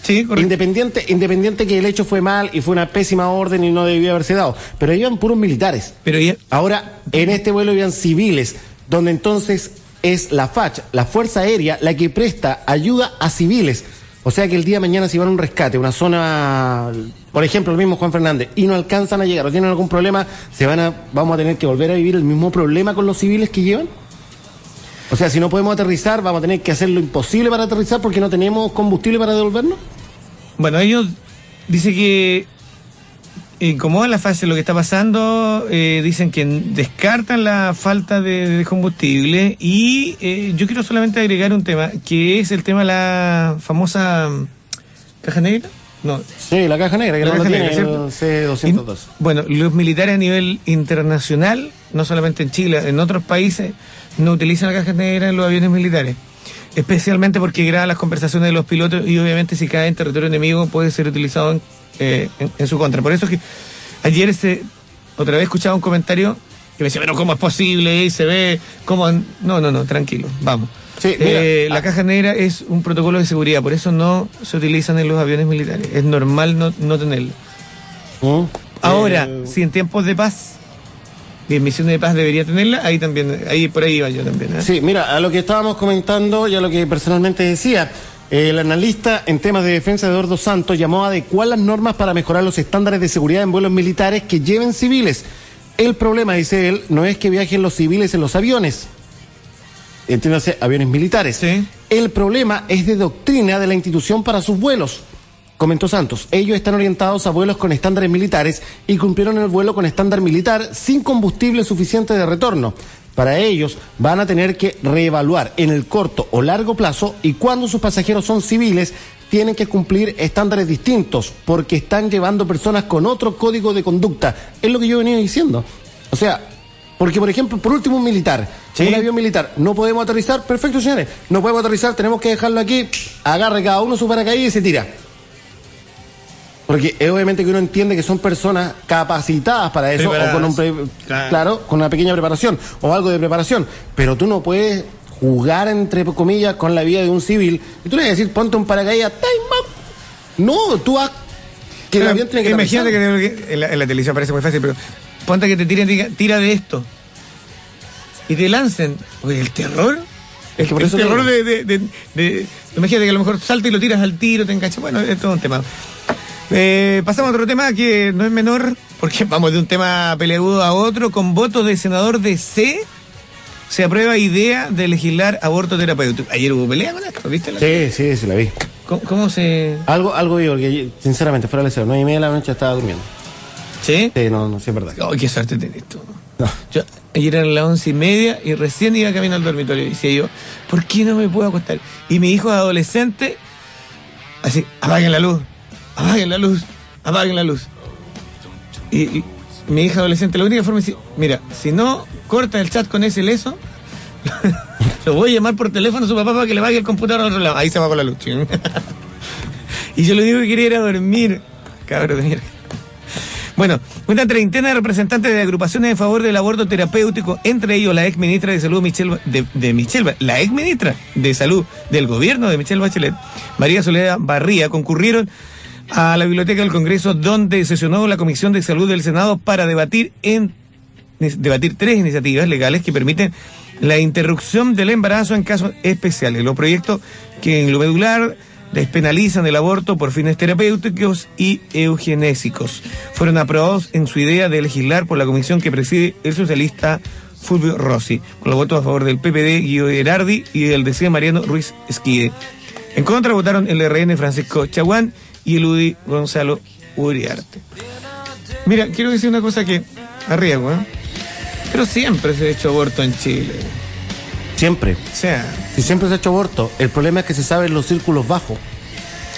Sí, correcto. Independiente, independiente que el hecho fue mal y fue una pésima orden y no debía haberse dado. Pero ahí iban puros militares. Pero ya- Ahora, en este vuelo iban civiles, donde entonces es la FACH, la Fuerza Aérea, la que presta ayuda a civiles. O sea que el día de mañana si van a un rescate, una zona, por ejemplo, el mismo Juan Fernández, y no alcanzan a llegar o tienen algún problema, se van a, vamos a tener que volver a vivir el mismo problema con los civiles que llevan. O sea, si no podemos aterrizar, vamos a tener que hacer lo imposible para aterrizar porque no tenemos combustible para devolvernos. Bueno, ellos dicen que incomoda la fase lo que está pasando, eh, dicen que descartan la falta de, de combustible y eh, yo quiero solamente agregar un tema, que es el tema de la famosa mm, caja negra. No, Sí, la caja negra, que La no caja tiene negra, el ¿cierto? C202. Bueno, los militares a nivel internacional, no solamente en Chile, en otros países, no utilizan la caja negra en los aviones militares. Especialmente porque graba las conversaciones de los pilotos y obviamente si cae en territorio enemigo puede ser utilizado en, eh, en- en su contra. Por eso es que ayer este, otra vez escuchaba un comentario que me decía, pero ¿cómo es posible? Y se ve cómo... No, no, no, tranquilo, vamos. Sí, Eh, la ah. caja negra es un protocolo de seguridad, por eso no se utilizan en los aviones militares. Es normal no, no tenerlo. Ahora, Eh, si en tiempos de paz, y en misiones de paz debería tenerla, ahí también, ahí por ahí iba yo también. ¿eh? Sí, mira, a lo que estábamos comentando y a lo que personalmente decía, el analista en temas de defensa Eduardo Santos llamó a adecuar las normas para mejorar los estándares de seguridad en vuelos militares que lleven civiles. El problema, dice él, no es que viajen los civiles en los aviones, entiéndase, aviones militares. El problema es de doctrina de la institución para sus vuelos. Comentó Santos, ellos están orientados a vuelos con estándares militares y cumplieron el vuelo con estándar militar sin combustible suficiente de retorno. Para ellos van a tener que reevaluar en el corto o largo plazo y cuando sus pasajeros son civiles tienen que cumplir estándares distintos porque están llevando personas con otro código de conducta. Es lo que yo venía diciendo. O sea, porque por ejemplo, por último un militar, un avión militar, no podemos aterrizar, perfecto señores, no podemos aterrizar, tenemos que dejarlo aquí, agarre cada uno su paracaídas y se tira. Porque es obviamente que uno entiende que son personas capacitadas para eso, o con un pre- Claro. claro. con una pequeña preparación, o algo de preparación. Pero tú no puedes jugar, entre comillas, con la vida de un civil. Y tú le vas a decir, ponte un paracaídas, time up. No, tú haz que el Pero avión tiene que Imagínate que en la, en la televisión parece muy fácil, pero ponte que te tiren, diga, tira de esto. Y te lancen. Oye, el terror. El, que por el eso terror de, de- de- de- Imagínate que a lo mejor salta y lo tiras al tiro, te enganchas. Bueno, es todo un tema. Eh, pasamos a otro tema que no es menor, porque vamos de un tema peleagudo a otro. Con votos de senador de C, se aprueba idea de legislar aborto terapéutico. Ayer hubo pelea con esto, ¿viste? la- Sí, sí, sí, la vi. ¿Cómo, cómo se...? Algo, algo vi, porque sinceramente, fuera de la nueve y media de la noche estaba durmiendo. ¿Sí? Sí, no, no, sí es verdad. Oh, qué suerte tenés tú. Yo ayer eran las once y media y recién iba camino al dormitorio y decía yo, ¿por qué no me puedo acostar? Y mi hijo adolescente, así, apaguen la luz, apaguen la luz, apaguen la luz. Y, mi hija adolescente, la única forma es decir, mira, si no corta el chat con ese leso, lo voy a llamar por teléfono a su papá para que le vaya el computador al otro lado. Ahí se apagó la luz. y yo lo único que quería era dormir, cabrón de mierda. Bueno, una treintena de representantes de agrupaciones en favor del aborto terapéutico, entre ellos la ex ministra de Salud de, de Michelle, la ex ministra de Salud del gobierno de Michelle Bachelet, María Soledad Barría, concurrieron a la Biblioteca del Congreso donde sesionó la Comisión de Salud del Senado para debatir en debatir tres iniciativas legales que permiten la interrupción del embarazo en casos especiales. Los proyectos que en lo medular despenalizan el aborto por fines terapéuticos y eugenésicos. Fueron aprobados en su idea de legislar por la comisión que preside el socialista Fulvio Rossi, con los votos a favor del PPD Guido Gerardi y del DC Mariano Ruiz Esquide. En contra votaron el RN Francisco Chaguán y el UDI Gonzalo Uriarte. Mira, quiero decir una cosa que arriesgo, ¿eh? Pero siempre se ha hecho aborto en Chile. Siempre. O sea, Si siempre se ha hecho aborto, el problema es que se sabe en los círculos bajos.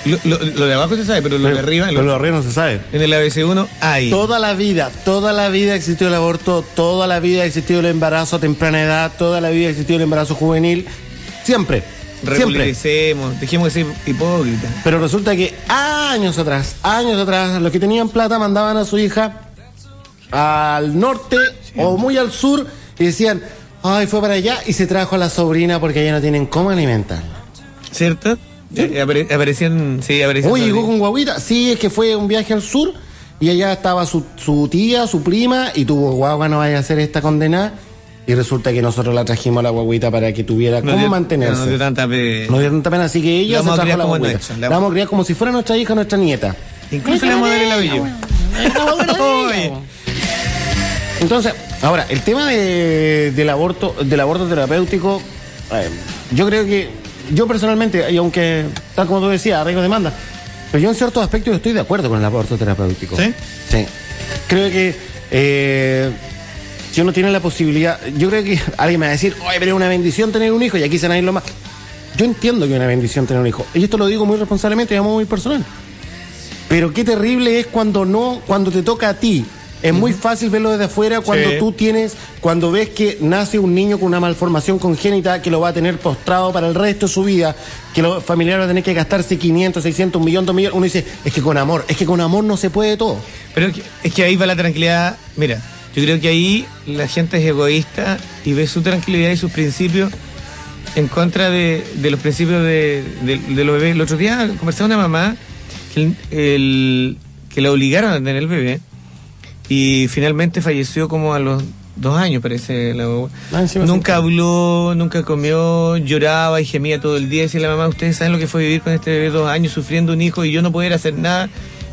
lo, lo- lo de abajo se sabe, pero lo de arriba, Pero lo- de arriba no se sabe. en el ABC1 hay. Toda la vida, toda la vida ha existido el aborto, toda la vida ha existido el embarazo a temprana edad, toda la vida ha existido el embarazo juvenil. Siempre. Republicemos, dejemos de ser hipócritas. Pero resulta que años atrás, años atrás, los que tenían plata mandaban a su hija al norte o muy al sur y decían, ay, fue para allá y se trajo a la sobrina porque allá no tienen cómo alimentarla. ¿Cierto? Eh, apare- aparecían, sí, aparecían. Oye, llegó con guaguita. Sí, es que fue un viaje al sur y allá estaba su, su tía, su prima y tuvo guagua, no vaya a hacer esta condenada. Y resulta que nosotros la trajimos a la guaguita para que tuviera No cómo dio- mantenerse. no dio tanta pe- No dio tanta pena, así que ella La se a trajo criar la guaguita. nuestra, la vamos- a criar como si fuera nuestra hija, nuestra nieta. Incluso le vamos a dar el. Oye, Entonces, ahora, el tema de- del aborto, del aborto terapéutico, eh, yo creo que, yo personalmente, y aunque, tal como tú decías, arreglo demanda, pero yo en ciertos aspectos estoy de acuerdo con el aborto terapéutico. ¿Sí? Sí. Creo que eh, si uno tiene la posibilidad, yo creo que alguien me va a decir, oye, pero es una bendición tener un hijo y aquí se ir lo más. Yo entiendo que es una bendición tener un hijo. Y esto lo digo muy responsablemente y modo muy personal. Pero qué terrible es cuando no, cuando te toca a ti. Es muy fácil verlo desde afuera cuando Sí. tú tienes, cuando ves que nace un niño con una malformación congénita que lo va a tener postrado para el resto de su vida, que los familiares van a tener que gastarse 500, 600, un millón, dos millones. Uno dice, es que con amor, es que con amor no se puede todo. Pero es que, es que ahí va la tranquilidad. Mira, yo creo que ahí la gente es egoísta y ve su tranquilidad y sus principios en contra de, de los principios de, de- de los bebés. El otro día conversaba una mamá que, el- el- que la obligaron a tener el bebé y finalmente falleció como a los dos años, parece. La. Ah, nunca habló, nunca comió, lloraba y gemía todo el día. Decía la mamá, ustedes saben lo que fue vivir con este bebé dos años sufriendo un hijo y yo no poder hacer nada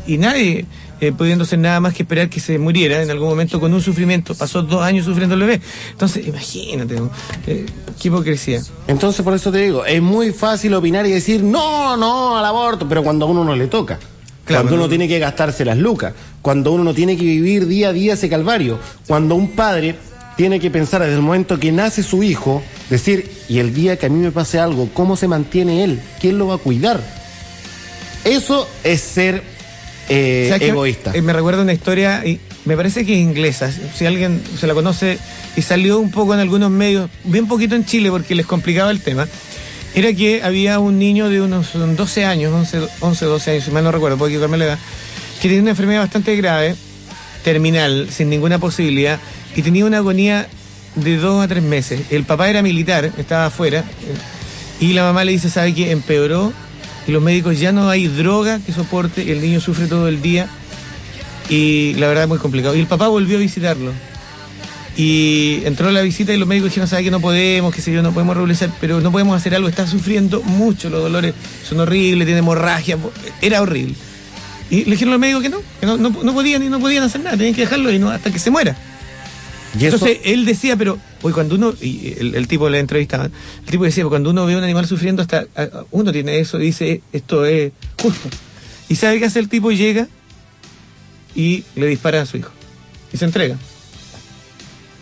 y nadie eh, pudiendo hacer nada más que esperar que se muriera en algún momento con un sufrimiento. Pasó dos años sufriendo el bebé. Entonces, imagínate, eh, qué hipocresía. Entonces, por eso te digo, es muy fácil opinar y decir, no, no, al aborto, pero cuando a uno no le toca. Claro, cuando uno no. tiene que gastarse las lucas, cuando uno no tiene que vivir día a día ese calvario, cuando un padre tiene que pensar desde el momento que nace su hijo, decir, y el día que a mí me pase algo, ¿cómo se mantiene él? ¿Quién lo va a cuidar? Eso es ser eh, egoísta. Eh, me recuerda una historia, y me parece que es inglesa, si alguien se la conoce, y salió un poco en algunos medios, bien poquito en Chile porque les complicaba el tema, era que había un niño de unos 12 años, 11, 11 12 años, si mal no recuerdo, puedo equivocarme la edad, que tenía una enfermedad bastante grave, terminal, sin ninguna posibilidad, y tenía una agonía de dos a tres meses. El papá era militar, estaba afuera, y la mamá le dice, ¿sabe qué? Empeoró, los médicos ya no hay droga que soporte, el niño sufre todo el día, y la verdad es muy complicado. Y el papá volvió a visitarlo. Y entró a la visita y los médicos dijeron, ¿sabe que no podemos, qué sé yo, no podemos regularizar, pero no podemos hacer algo, está sufriendo mucho, los dolores son horribles, tiene hemorragia, era horrible. Y le dijeron los médicos que no, que no, no, no podían y no podían hacer nada, tenían que dejarlo y no, hasta que se muera. Entonces él decía, pero, hoy cuando uno, y el, el tipo le entrevistaba, el tipo decía, cuando uno ve a un animal sufriendo, hasta uno tiene eso y dice, esto es justo. Y sabe qué hace el tipo, llega y le dispara a su hijo. Y se entrega.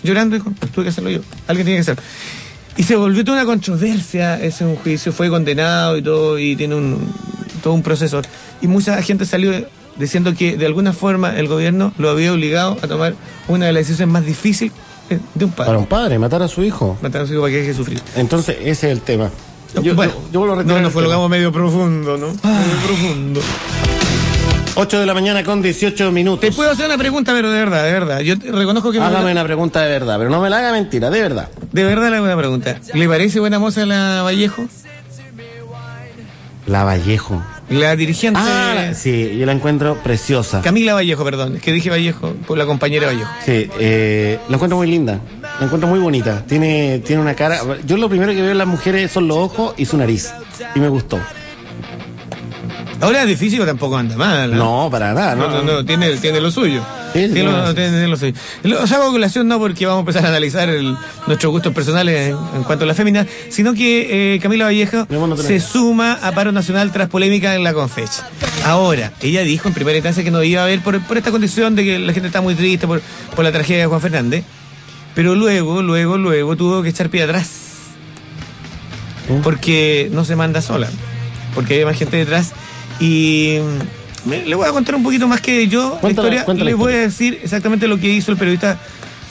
Llorando, dijo, "Pues tuve que hacerlo yo. Alguien tiene que hacerlo. Y se volvió toda una controversia, ese es un juicio, fue condenado y todo, y tiene un, todo un proceso. Y mucha gente salió diciendo que de alguna forma el gobierno lo había obligado a tomar una de las decisiones más difíciles de un padre. Para un padre, matar a su hijo. Matar a su hijo para que deje de sufrir. Entonces, ese es el tema. Yo, bueno, yo- yo retirar no, nos colocamos medio profundo, ¿no? Medio profundo. 8 de la mañana con 18 minutos. Te puedo hacer una pregunta, pero de verdad, de verdad. Yo te- reconozco que... me- Hágame una pregunta de verdad, pero no me la haga mentira, de verdad. De verdad le hago una pregunta. ¿Le parece buena moza la Vallejo? La Vallejo. La dirigente... Ah, la- sí, yo la encuentro preciosa. Camila Vallejo, perdón. Es que dije Vallejo por la compañera Vallejo. Sí, eh, la encuentro muy linda. La encuentro muy bonita. Tiene, tiene una cara. Yo lo primero que veo en las mujeres son los ojos y su nariz. Y me gustó. Ahora de físico tampoco anda mal. ¿eh? No, para nada, No, ¿no? no, no, tiene, tiene lo suyo. Sí, lo, sí. tiene lo suyo. Lo hago colación no porque vamos a empezar a analizar el- nuestros gustos personales en, en cuanto a la fémina, sino que eh, Camila Vallejo se suma a paro nacional tras polémica en la Confech. Ahora, ella dijo en primera instancia que no iba a haber por, por esta condición de que la gente está muy triste por, por la tragedia de Juan Fernández, pero luego, luego, luego tuvo que echar pie atrás. Porque no se manda sola, porque hay más gente detrás. Y me- le voy a contar un poquito más que yo la historia. cuéntala Les voy a decir exactamente lo que hizo el periodista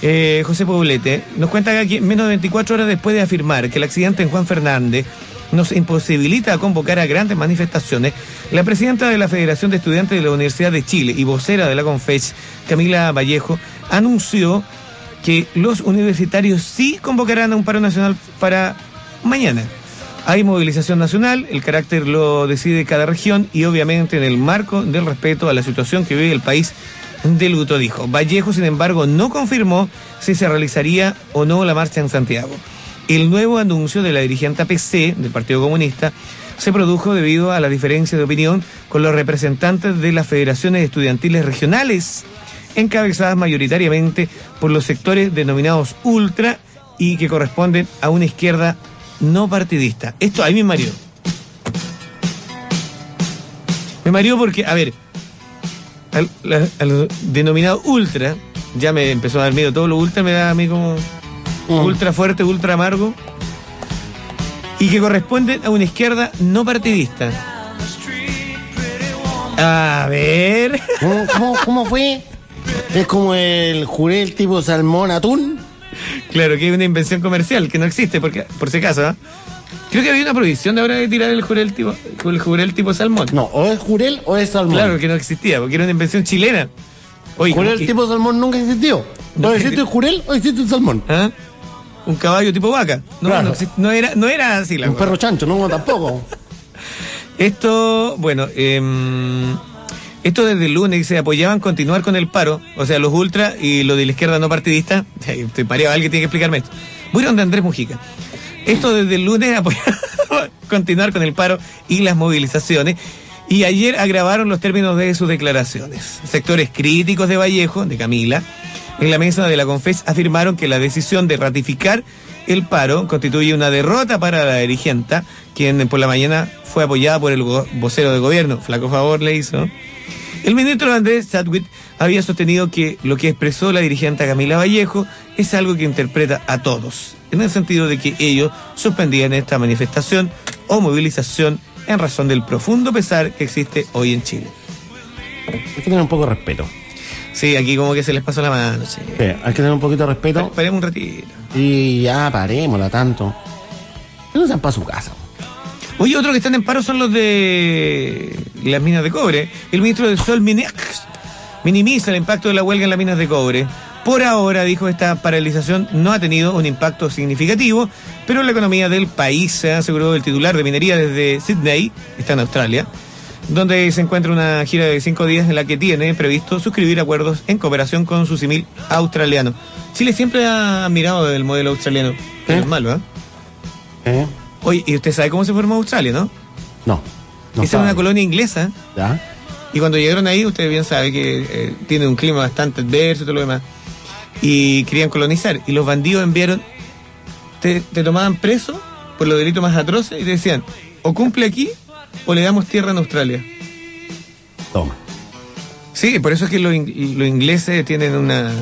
eh, José Poblete. Nos cuenta que menos de 24 horas después de afirmar que el accidente en Juan Fernández nos imposibilita convocar a grandes manifestaciones, la presidenta de la Federación de Estudiantes de la Universidad de Chile y vocera de la CONFECH, Camila Vallejo, anunció que los universitarios sí convocarán a un paro nacional para mañana. Hay movilización nacional, el carácter lo decide cada región y obviamente en el marco del respeto a la situación que vive el país de luto, dijo. Vallejo, sin embargo, no confirmó si se realizaría o no la marcha en Santiago. El nuevo anuncio de la dirigente PC del Partido Comunista se produjo debido a la diferencia de opinión con los representantes de las federaciones estudiantiles regionales, encabezadas mayoritariamente por los sectores denominados ultra y que corresponden a una izquierda no partidista. Esto ahí me mareó. Me mareó porque, a ver, al, denominado ultra, ya me empezó a dar miedo. Todo lo ultra me da a mí como ultra fuerte, ultra amargo. Y que corresponden a una izquierda no partidista. A ver. ¿Cómo, cómo, cómo fue? Es como el jurel tipo salmón atún. Claro, que es una invención comercial que no existe, porque, por si acaso, ¿ah? Creo que había una prohibición de ahora de tirar el jurel tipo, el jurel tipo salmón. No, o es jurel o es salmón. Claro, que no existía, porque era una invención chilena. Oye, jurel que- tipo salmón nunca existió. No ¿O existe- el jurel o existe el salmón? ¿Ah? Un caballo tipo vaca. No, Claro. no, exist- no era, no era así la Un cosa. perro chancho, no, tampoco. Esto, bueno, em, esto desde el lunes se apoyaban continuar con el paro, o sea, los ultra y los de la izquierda no partidista. Estoy mareado, alguien tiene que explicarme esto. Voy donde Andrés Mujica. Esto desde el lunes apoyaban continuar con el paro y las movilizaciones. Y ayer agravaron los términos de sus declaraciones. Sectores críticos de Vallejo, de Camila, en la mesa de la Confes afirmaron que la decisión de ratificar el paro constituye una derrota para la dirigenta, quien por la mañana fue apoyada por el vocero de gobierno. Flaco favor le hizo. El ministro Andrés Chadwick había sostenido que lo que expresó la dirigente Camila Vallejo es algo que interpreta a todos, en el sentido de que ellos suspendían esta manifestación o movilización en razón del profundo pesar que existe hoy en Chile. Hay que tener un poco de respeto. Sí, aquí como que se les pasó la mano. sí. Sí, hay que tener un poquito de respeto. Paremos un ratito. Y ya, parémosla tanto. No sean para su casa. Oye, otros que están en paro son los de las minas de cobre. El ministro de Sol Minex minimiza el impacto de la huelga en las minas de cobre. Por ahora, dijo, esta paralización no ha tenido un impacto significativo, pero la economía del país se aseguró el titular de minería desde Sydney, está en Australia, donde se encuentra una gira de cinco días en la que tiene previsto suscribir acuerdos en cooperación con su simil australiano. Chile siempre ha mirado el modelo australiano, no es malo, ¿eh? ¿Eh? Oye, ¿y usted sabe cómo se formó Australia, no? No. no Esa es una colonia inglesa. ¿Ya? Y cuando llegaron ahí, usted bien sabe que eh, tiene un clima bastante adverso y todo lo demás. Y querían colonizar. Y los bandidos enviaron, te, te tomaban preso por los delitos más atroces y te decían, o cumple aquí o le damos tierra en Australia. Toma. Sí, por eso es que los ingleses tienen una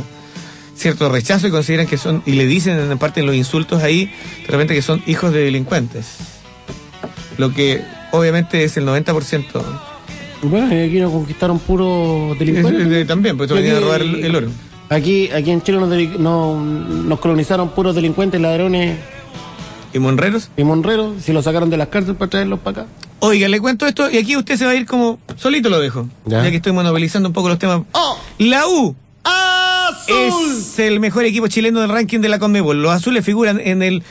cierto rechazo y consideran que son, y le dicen en parte en los insultos ahí, de repente que son hijos de delincuentes. Lo que obviamente es el 90%. Bueno, y aquí nos conquistaron puros delincuentes. También, pues Y venían a robar el, el oro. Aquí, aquí en Chile nos, no- nos colonizaron puros delincuentes, ladrones ¿Y monreros? y monreros. Si los sacaron de las cárceles para traerlos para acá. Oiga, le cuento esto y aquí usted se va a ir como solito lo dejo. Ya. Ya, que estoy monopolizando un poco los temas. La U es el mejor equipo chileno del ranking de la Conmebol. Los azules figuran en el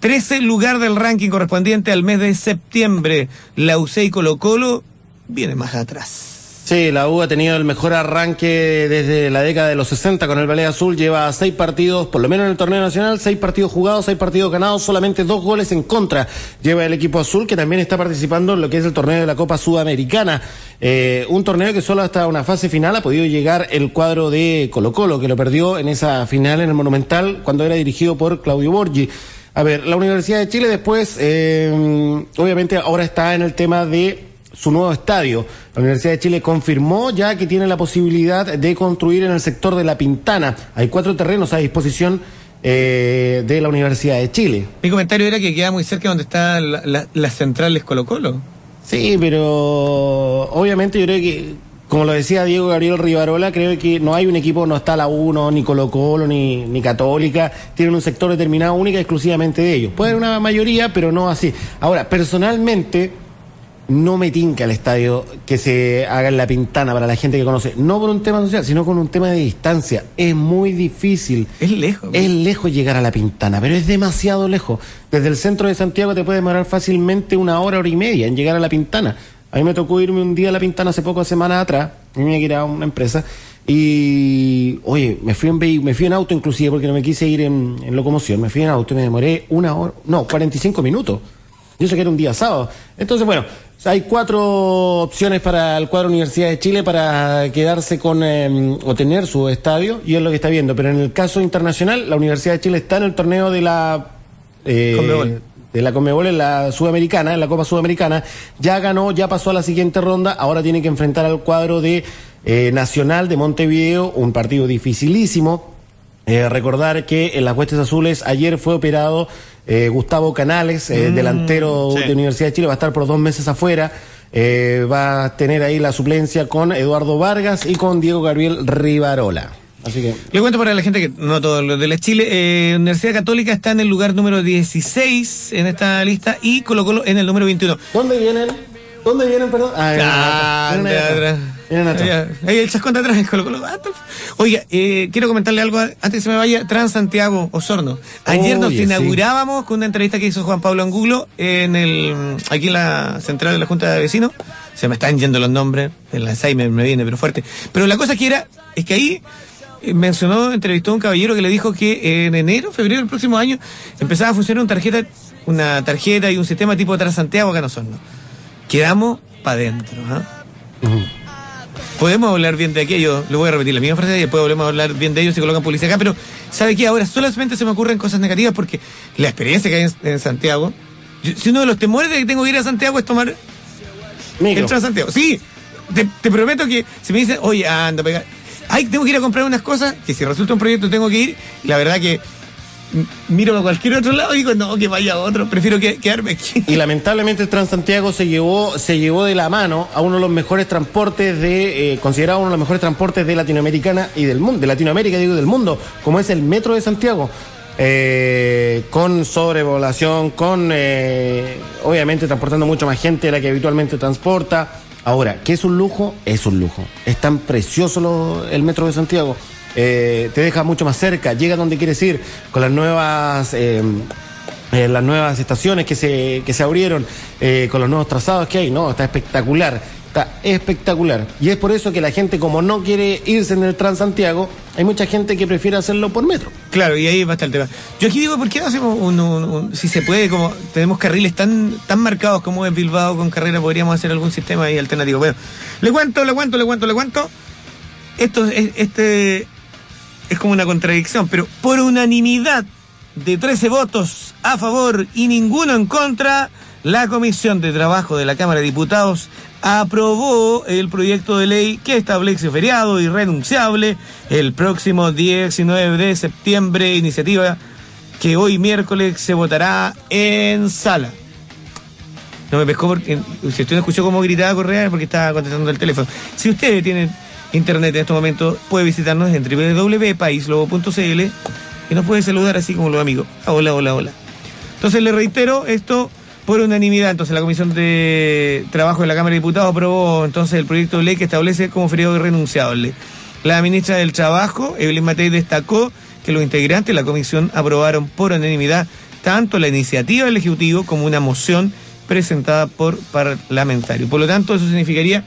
13 lugar del ranking correspondiente al mes de septiembre. La UC y Colo Colo viene más atrás. Sí, la U ha tenido el mejor arranque desde la década de los 60 con el Ballet Azul. Lleva seis partidos, por lo menos en el torneo nacional, seis partidos jugados, seis partidos ganados, solamente dos goles en contra. Lleva el equipo azul que también está participando en lo que es el torneo de la Copa Sudamericana. Eh, un torneo que solo hasta una fase final ha podido llegar el cuadro de Colo Colo, que lo perdió en esa final en el Monumental cuando era dirigido por Claudio Borgi. A ver, la Universidad de Chile después, eh, obviamente ahora está en el tema de su nuevo estadio. La Universidad de Chile confirmó ya que tiene la posibilidad de construir en el sector de La Pintana. Hay cuatro terrenos a disposición eh, de la Universidad de Chile. Mi comentario era que queda muy cerca donde están la- la- las centrales Colo Colo. Sí, pero obviamente yo creo que, como lo decía Diego Gabriel Rivarola, creo que no hay un equipo, no está la UNO, ni Colo Colo, ni, ni Católica, tienen un sector determinado única y exclusivamente de ellos. Puede haber una mayoría, pero no así. Ahora, personalmente, no me tinca el estadio que se haga en la pintana para la gente que conoce. No por un tema social, sino con un tema de distancia. Es muy difícil. Es lejos. Es lejos llegar a la pintana, pero es demasiado lejos. Desde el centro de Santiago te puede demorar fácilmente una hora, hora y media en llegar a la pintana. A mí me tocó irme un día a la pintana hace pocas semanas atrás. A mí me quería a una empresa. Y, oye, me fui en, me fui en auto inclusive porque no me quise ir en, en locomoción. Me fui en auto y me demoré una hora, no, 45 minutos. Yo sé que era un día sábado. Entonces, bueno, hay cuatro opciones para el cuadro Universidad de Chile para quedarse con eh, o tener su estadio, y es lo que está viendo. Pero en el caso internacional, la Universidad de Chile está en el torneo de la. eh, Conmebol. de la Conmebol en la Sudamericana, en la Copa Sudamericana, ya ganó, ya pasó a la siguiente ronda, ahora tiene que enfrentar al cuadro de eh, Nacional de Montevideo, un partido dificilísimo. Eh, recordar que en las Huestes Azules ayer fue operado eh, Gustavo Canales, eh, Mm, delantero sí. de Universidad de Chile, va a estar por dos meses afuera. Eh, va a tener ahí la suplencia con Eduardo Vargas y con Diego Gabriel Rivarola. Así que Le cuento para la gente que no todos los de la Chile. eh, Universidad Católica está en el lugar número 16 en esta lista y Colo Colo en el número 21. ¿Dónde vienen? ¿Dónde vienen, perdón? Ah, Ah. Ahí, el chascón de atrás, Colo Colo. Ah, Oiga, eh, quiero comentarle algo antes que se me vaya. Transantiago Osorno. Ayer nos Oye, sí. inaugurábamos con una entrevista que hizo Juan Pablo Angulo en el aquí en la central de la Junta de Vecinos. Se me están yendo los nombres, el Alzheimer me viene, pero fuerte. Pero la cosa que era, es que ahí eh, mencionó, entrevistó a un caballero que le dijo que en enero, febrero del próximo año empezaba a funcionar una tarjeta, una tarjeta y un sistema tipo Transantiago acá en Osorno. Quedamos para adentro, ¿ah? Podemos hablar bien de aquello, le voy a repetir la misma frase y después volvemos a hablar bien de ellos y colocan publicidad acá, pero ¿sabe qué? Ahora solamente se me ocurren cosas negativas porque la experiencia que hay en, en Santiago, yo- si uno de los temores de que tengo que ir a Santiago es tomar Micro. el Transantiago. Sí, te, te prometo que si me dicen, oye, anda, pega, ay, tengo que ir a comprar unas cosas, que si resulta un proyecto tengo que ir, la verdad que miro a cualquier otro lado y digo, no, que vaya a otro, prefiero que, quedarme aquí. Y lamentablemente el Transantiago se llevó, se llevó de la mano a uno de los mejores transportes de, eh, considerado uno de los mejores transportes de Latinoamericana y del mundo, de Latinoamérica digo y del mundo, como es el Metro de Santiago. Eh, con sobrepoblación, con eh, obviamente transportando mucha más gente de la que habitualmente transporta. Ahora, ¿qué es un lujo? Es un lujo. Es tan precioso lo- el Metro de Santiago. Eh, te deja mucho más cerca, llega donde quieres ir, con las nuevas... eh, eh, las nuevas estaciones que se, que se abrieron, con los nuevos trazados que hay, no, está espectacular, está espectacular. Y es por eso que la gente, como no quiere irse en el Transantiago, hay mucha gente que prefiere hacerlo por metro. Claro, y ahí va a estar el tema. Yo aquí digo, ¿por qué no hacemos un, si se puede, como tenemos carriles tan, tan marcados como es Bilbao con carrera, podríamos hacer algún sistema ahí alternativo? Bueno, le cuento, le cuento, le cuento, le cuento. Esto es, este es como una contradicción, pero por unanimidad de 13 votos a favor y ninguno en contra, la Comisión de Trabajo de la Cámara de Diputados aprobó el proyecto de ley que establece feriado irrenunciable el próximo 19 de septiembre, iniciativa que hoy miércoles se votará en sala. No me pescó porque si usted no escuchó cómo gritaba Correa porque estaba contestando el teléfono. Si ustedes tienen internet en este momento, puede visitarnos en www.paislobo.cl y nos puede saludar así como los amigos. Ah, hola, hola, hola. Entonces le reitero esto por unanimidad. Entonces la Comisión de Trabajo de la Cámara de Diputados aprobó entonces el proyecto de ley que establece como feriado irrenunciable. La ministra del Trabajo, Evelyn Matei, destacó que los integrantes de la comisión aprobaron por unanimidad tanto la iniciativa del Ejecutivo como una moción presentada por parlamentarios. Por lo tanto, eso significaría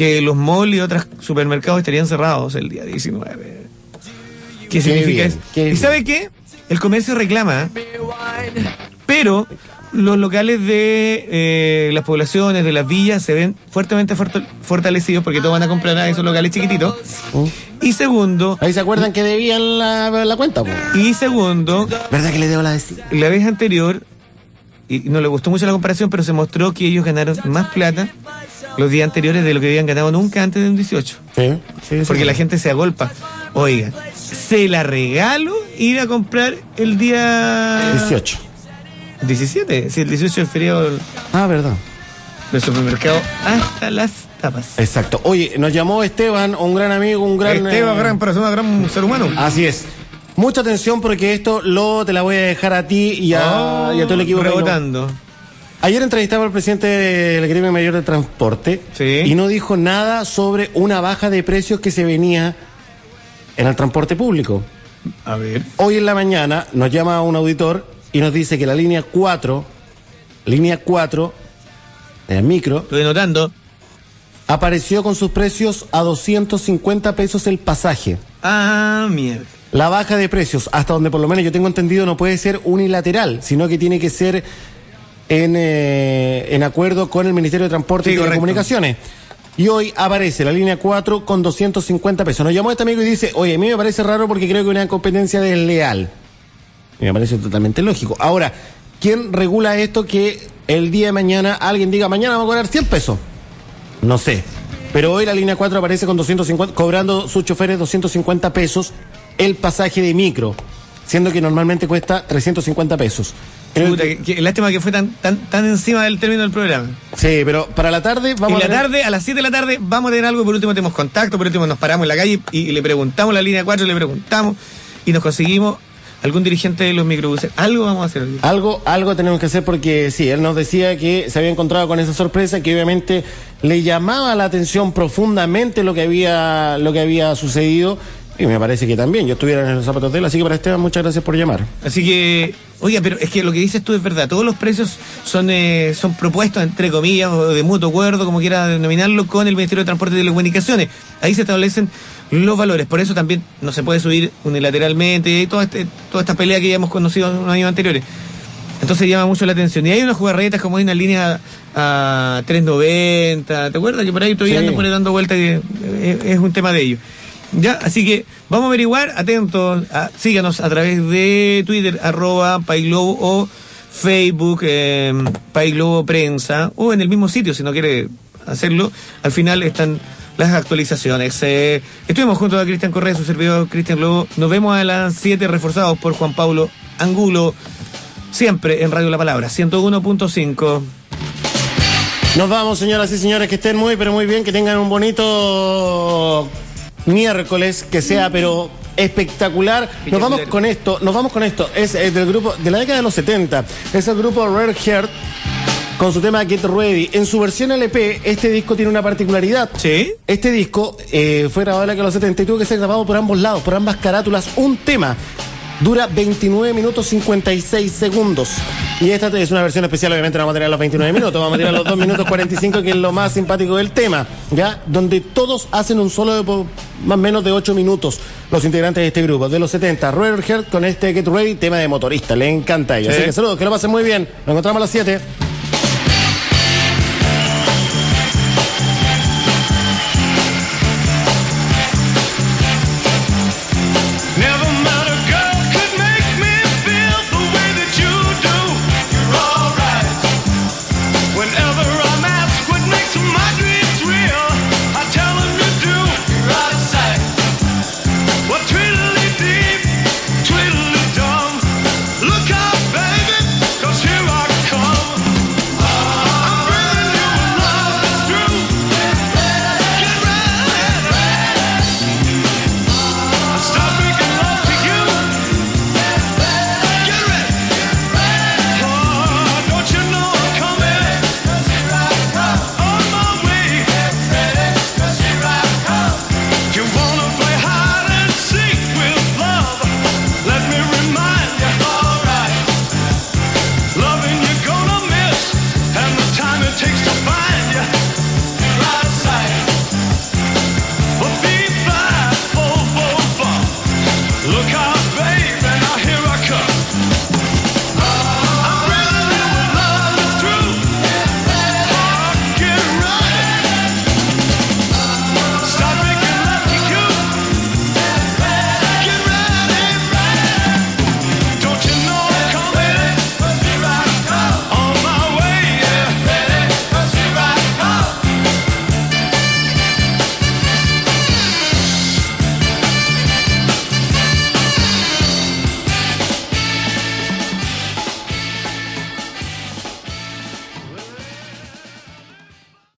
que los malls y otros supermercados estarían cerrados el día 19. ¿Qué Qué significa bien, eso? ¿Y sabe qué? El comercio reclama, ¿eh? pero los locales de eh, las poblaciones, de las villas, se ven fuertemente forta- fortalecidos porque todos van a comprar a esos locales chiquititos. Y segundo... Ahí se acuerdan que debían la, la cuenta, po? Y segundo... ¿Verdad que le debo la vecina? La vez anterior, y no le gustó mucho la comparación, pero se mostró que ellos ganaron más plata los días anteriores de lo que habían ganado nunca antes de un 18. Porque la gente se agolpa. Oiga, se la regalo ir a comprar el día 18. 17, si el 18 es feriado Ah, verdad. del supermercado hasta las tapas. Exacto. Oye, nos llamó Esteban, un gran amigo, un gran... Esteban, eh, gran persona, gran ser humano. Así es. Mucha atención porque esto lo te la voy a dejar a ti y a, Oh, y a todo el equipo. rebotando. Ayer entrevistaba al presidente del gremio mayor de transporte y no dijo nada sobre una baja de precios que se venía en el transporte público. A ver. Hoy en la mañana nos llama un auditor y nos dice que la línea 4, línea 4 del micro, estoy notando, apareció con sus precios a 250 pesos el pasaje. Ah, mierda. La baja de precios, hasta donde por lo menos yo tengo entendido, no puede ser unilateral, sino que tiene que ser en, eh, en acuerdo con el Ministerio de Transporte Sí, y. Telecomunicaciones. Y hoy aparece la línea 4 con 250 pesos. Nos llamó este amigo y dice, oye, a mí me parece raro porque creo que una competencia desleal. Y me parece totalmente lógico. Ahora, ¿quién regula esto que el día de mañana alguien diga, mañana vamos a cobrar 100 pesos? No sé. Pero hoy la línea 4 aparece con 250, cobrando sus choferes 250 pesos el pasaje de micro, siendo que normalmente cuesta 350 pesos. Creo Puta, que- que- que lástima que fue tan, tan, tan encima del término del programa. sí, pero para la tarde vamos en a la tener- tarde, a las 7 de la tarde, vamos a tener algo. Por último, tenemos contacto. Por último, nos paramos en la calle y, y le preguntamos la línea 4, le preguntamos y nos conseguimos algún dirigente de los microbuses. Algo vamos a hacer hoy. Algo, algo tenemos que hacer porque sí, él nos decía que se había encontrado con esa sorpresa que obviamente le llamaba la atención profundamente lo que había, lo que había sucedido. Y me parece que también, yo estuviera en los zapatos de él, así que para Esteban, muchas gracias por llamar. Así que, oiga, pero es que lo que dices tú es verdad. Todos los precios son eh, son propuestos, entre comillas, o de mutuo acuerdo, como quiera denominarlo, con el Ministerio de Transporte y Telecomunicaciones. Ahí se establecen los valores. Por eso también no se puede subir unilateralmente y toda, este, toda esta pelea que ya hemos conocido en los años anteriores. Entonces llama mucho la atención. Y hay unas jugarretas como hay una línea a 390. ¿Te acuerdas que por ahí todavía Sí. andan por ahí dando vueltas que eh, es un tema de ello? Ya, así que vamos a averiguar, atentos, síganos a través de Twitter, arroba Paiglobo o Facebook, eh, Prensa, o en el mismo sitio si no quiere hacerlo. Al final están las actualizaciones. Eh, estuvimos junto a Cristian Correa, su servidor Cristian Lobo. Nos vemos a las 7 reforzados por Juan Pablo Angulo, siempre en Radio La Palabra, 101.5. Nos vamos, señoras y señores, que estén muy, pero muy bien, que tengan un bonito miércoles, que sea, pero espectacular. Nos vamos con esto, nos vamos con esto. Es eh, del grupo, de la década de los 70. Es el grupo Rare Heart. con su tema Get Ready. En su versión LP, este disco tiene una particularidad. Sí. Este disco eh, fue grabado en la década de los 70 y tuvo que ser grabado por ambos lados, por ambas carátulas, un tema. Dura 29 minutos 56 segundos. Y esta es una versión especial, obviamente no vamos a tirar los 29 minutos, vamos a tirar los 2 minutos 45, que es lo más simpático del tema, ¿ya? Donde todos hacen un solo de po- más o menos de 8 minutos, los integrantes de este grupo, de los 70. Heart con este Get Ready, tema de motorista, le encanta a ellos. Sí. Así que saludos, que lo pasen muy bien. Nos encontramos a las 7.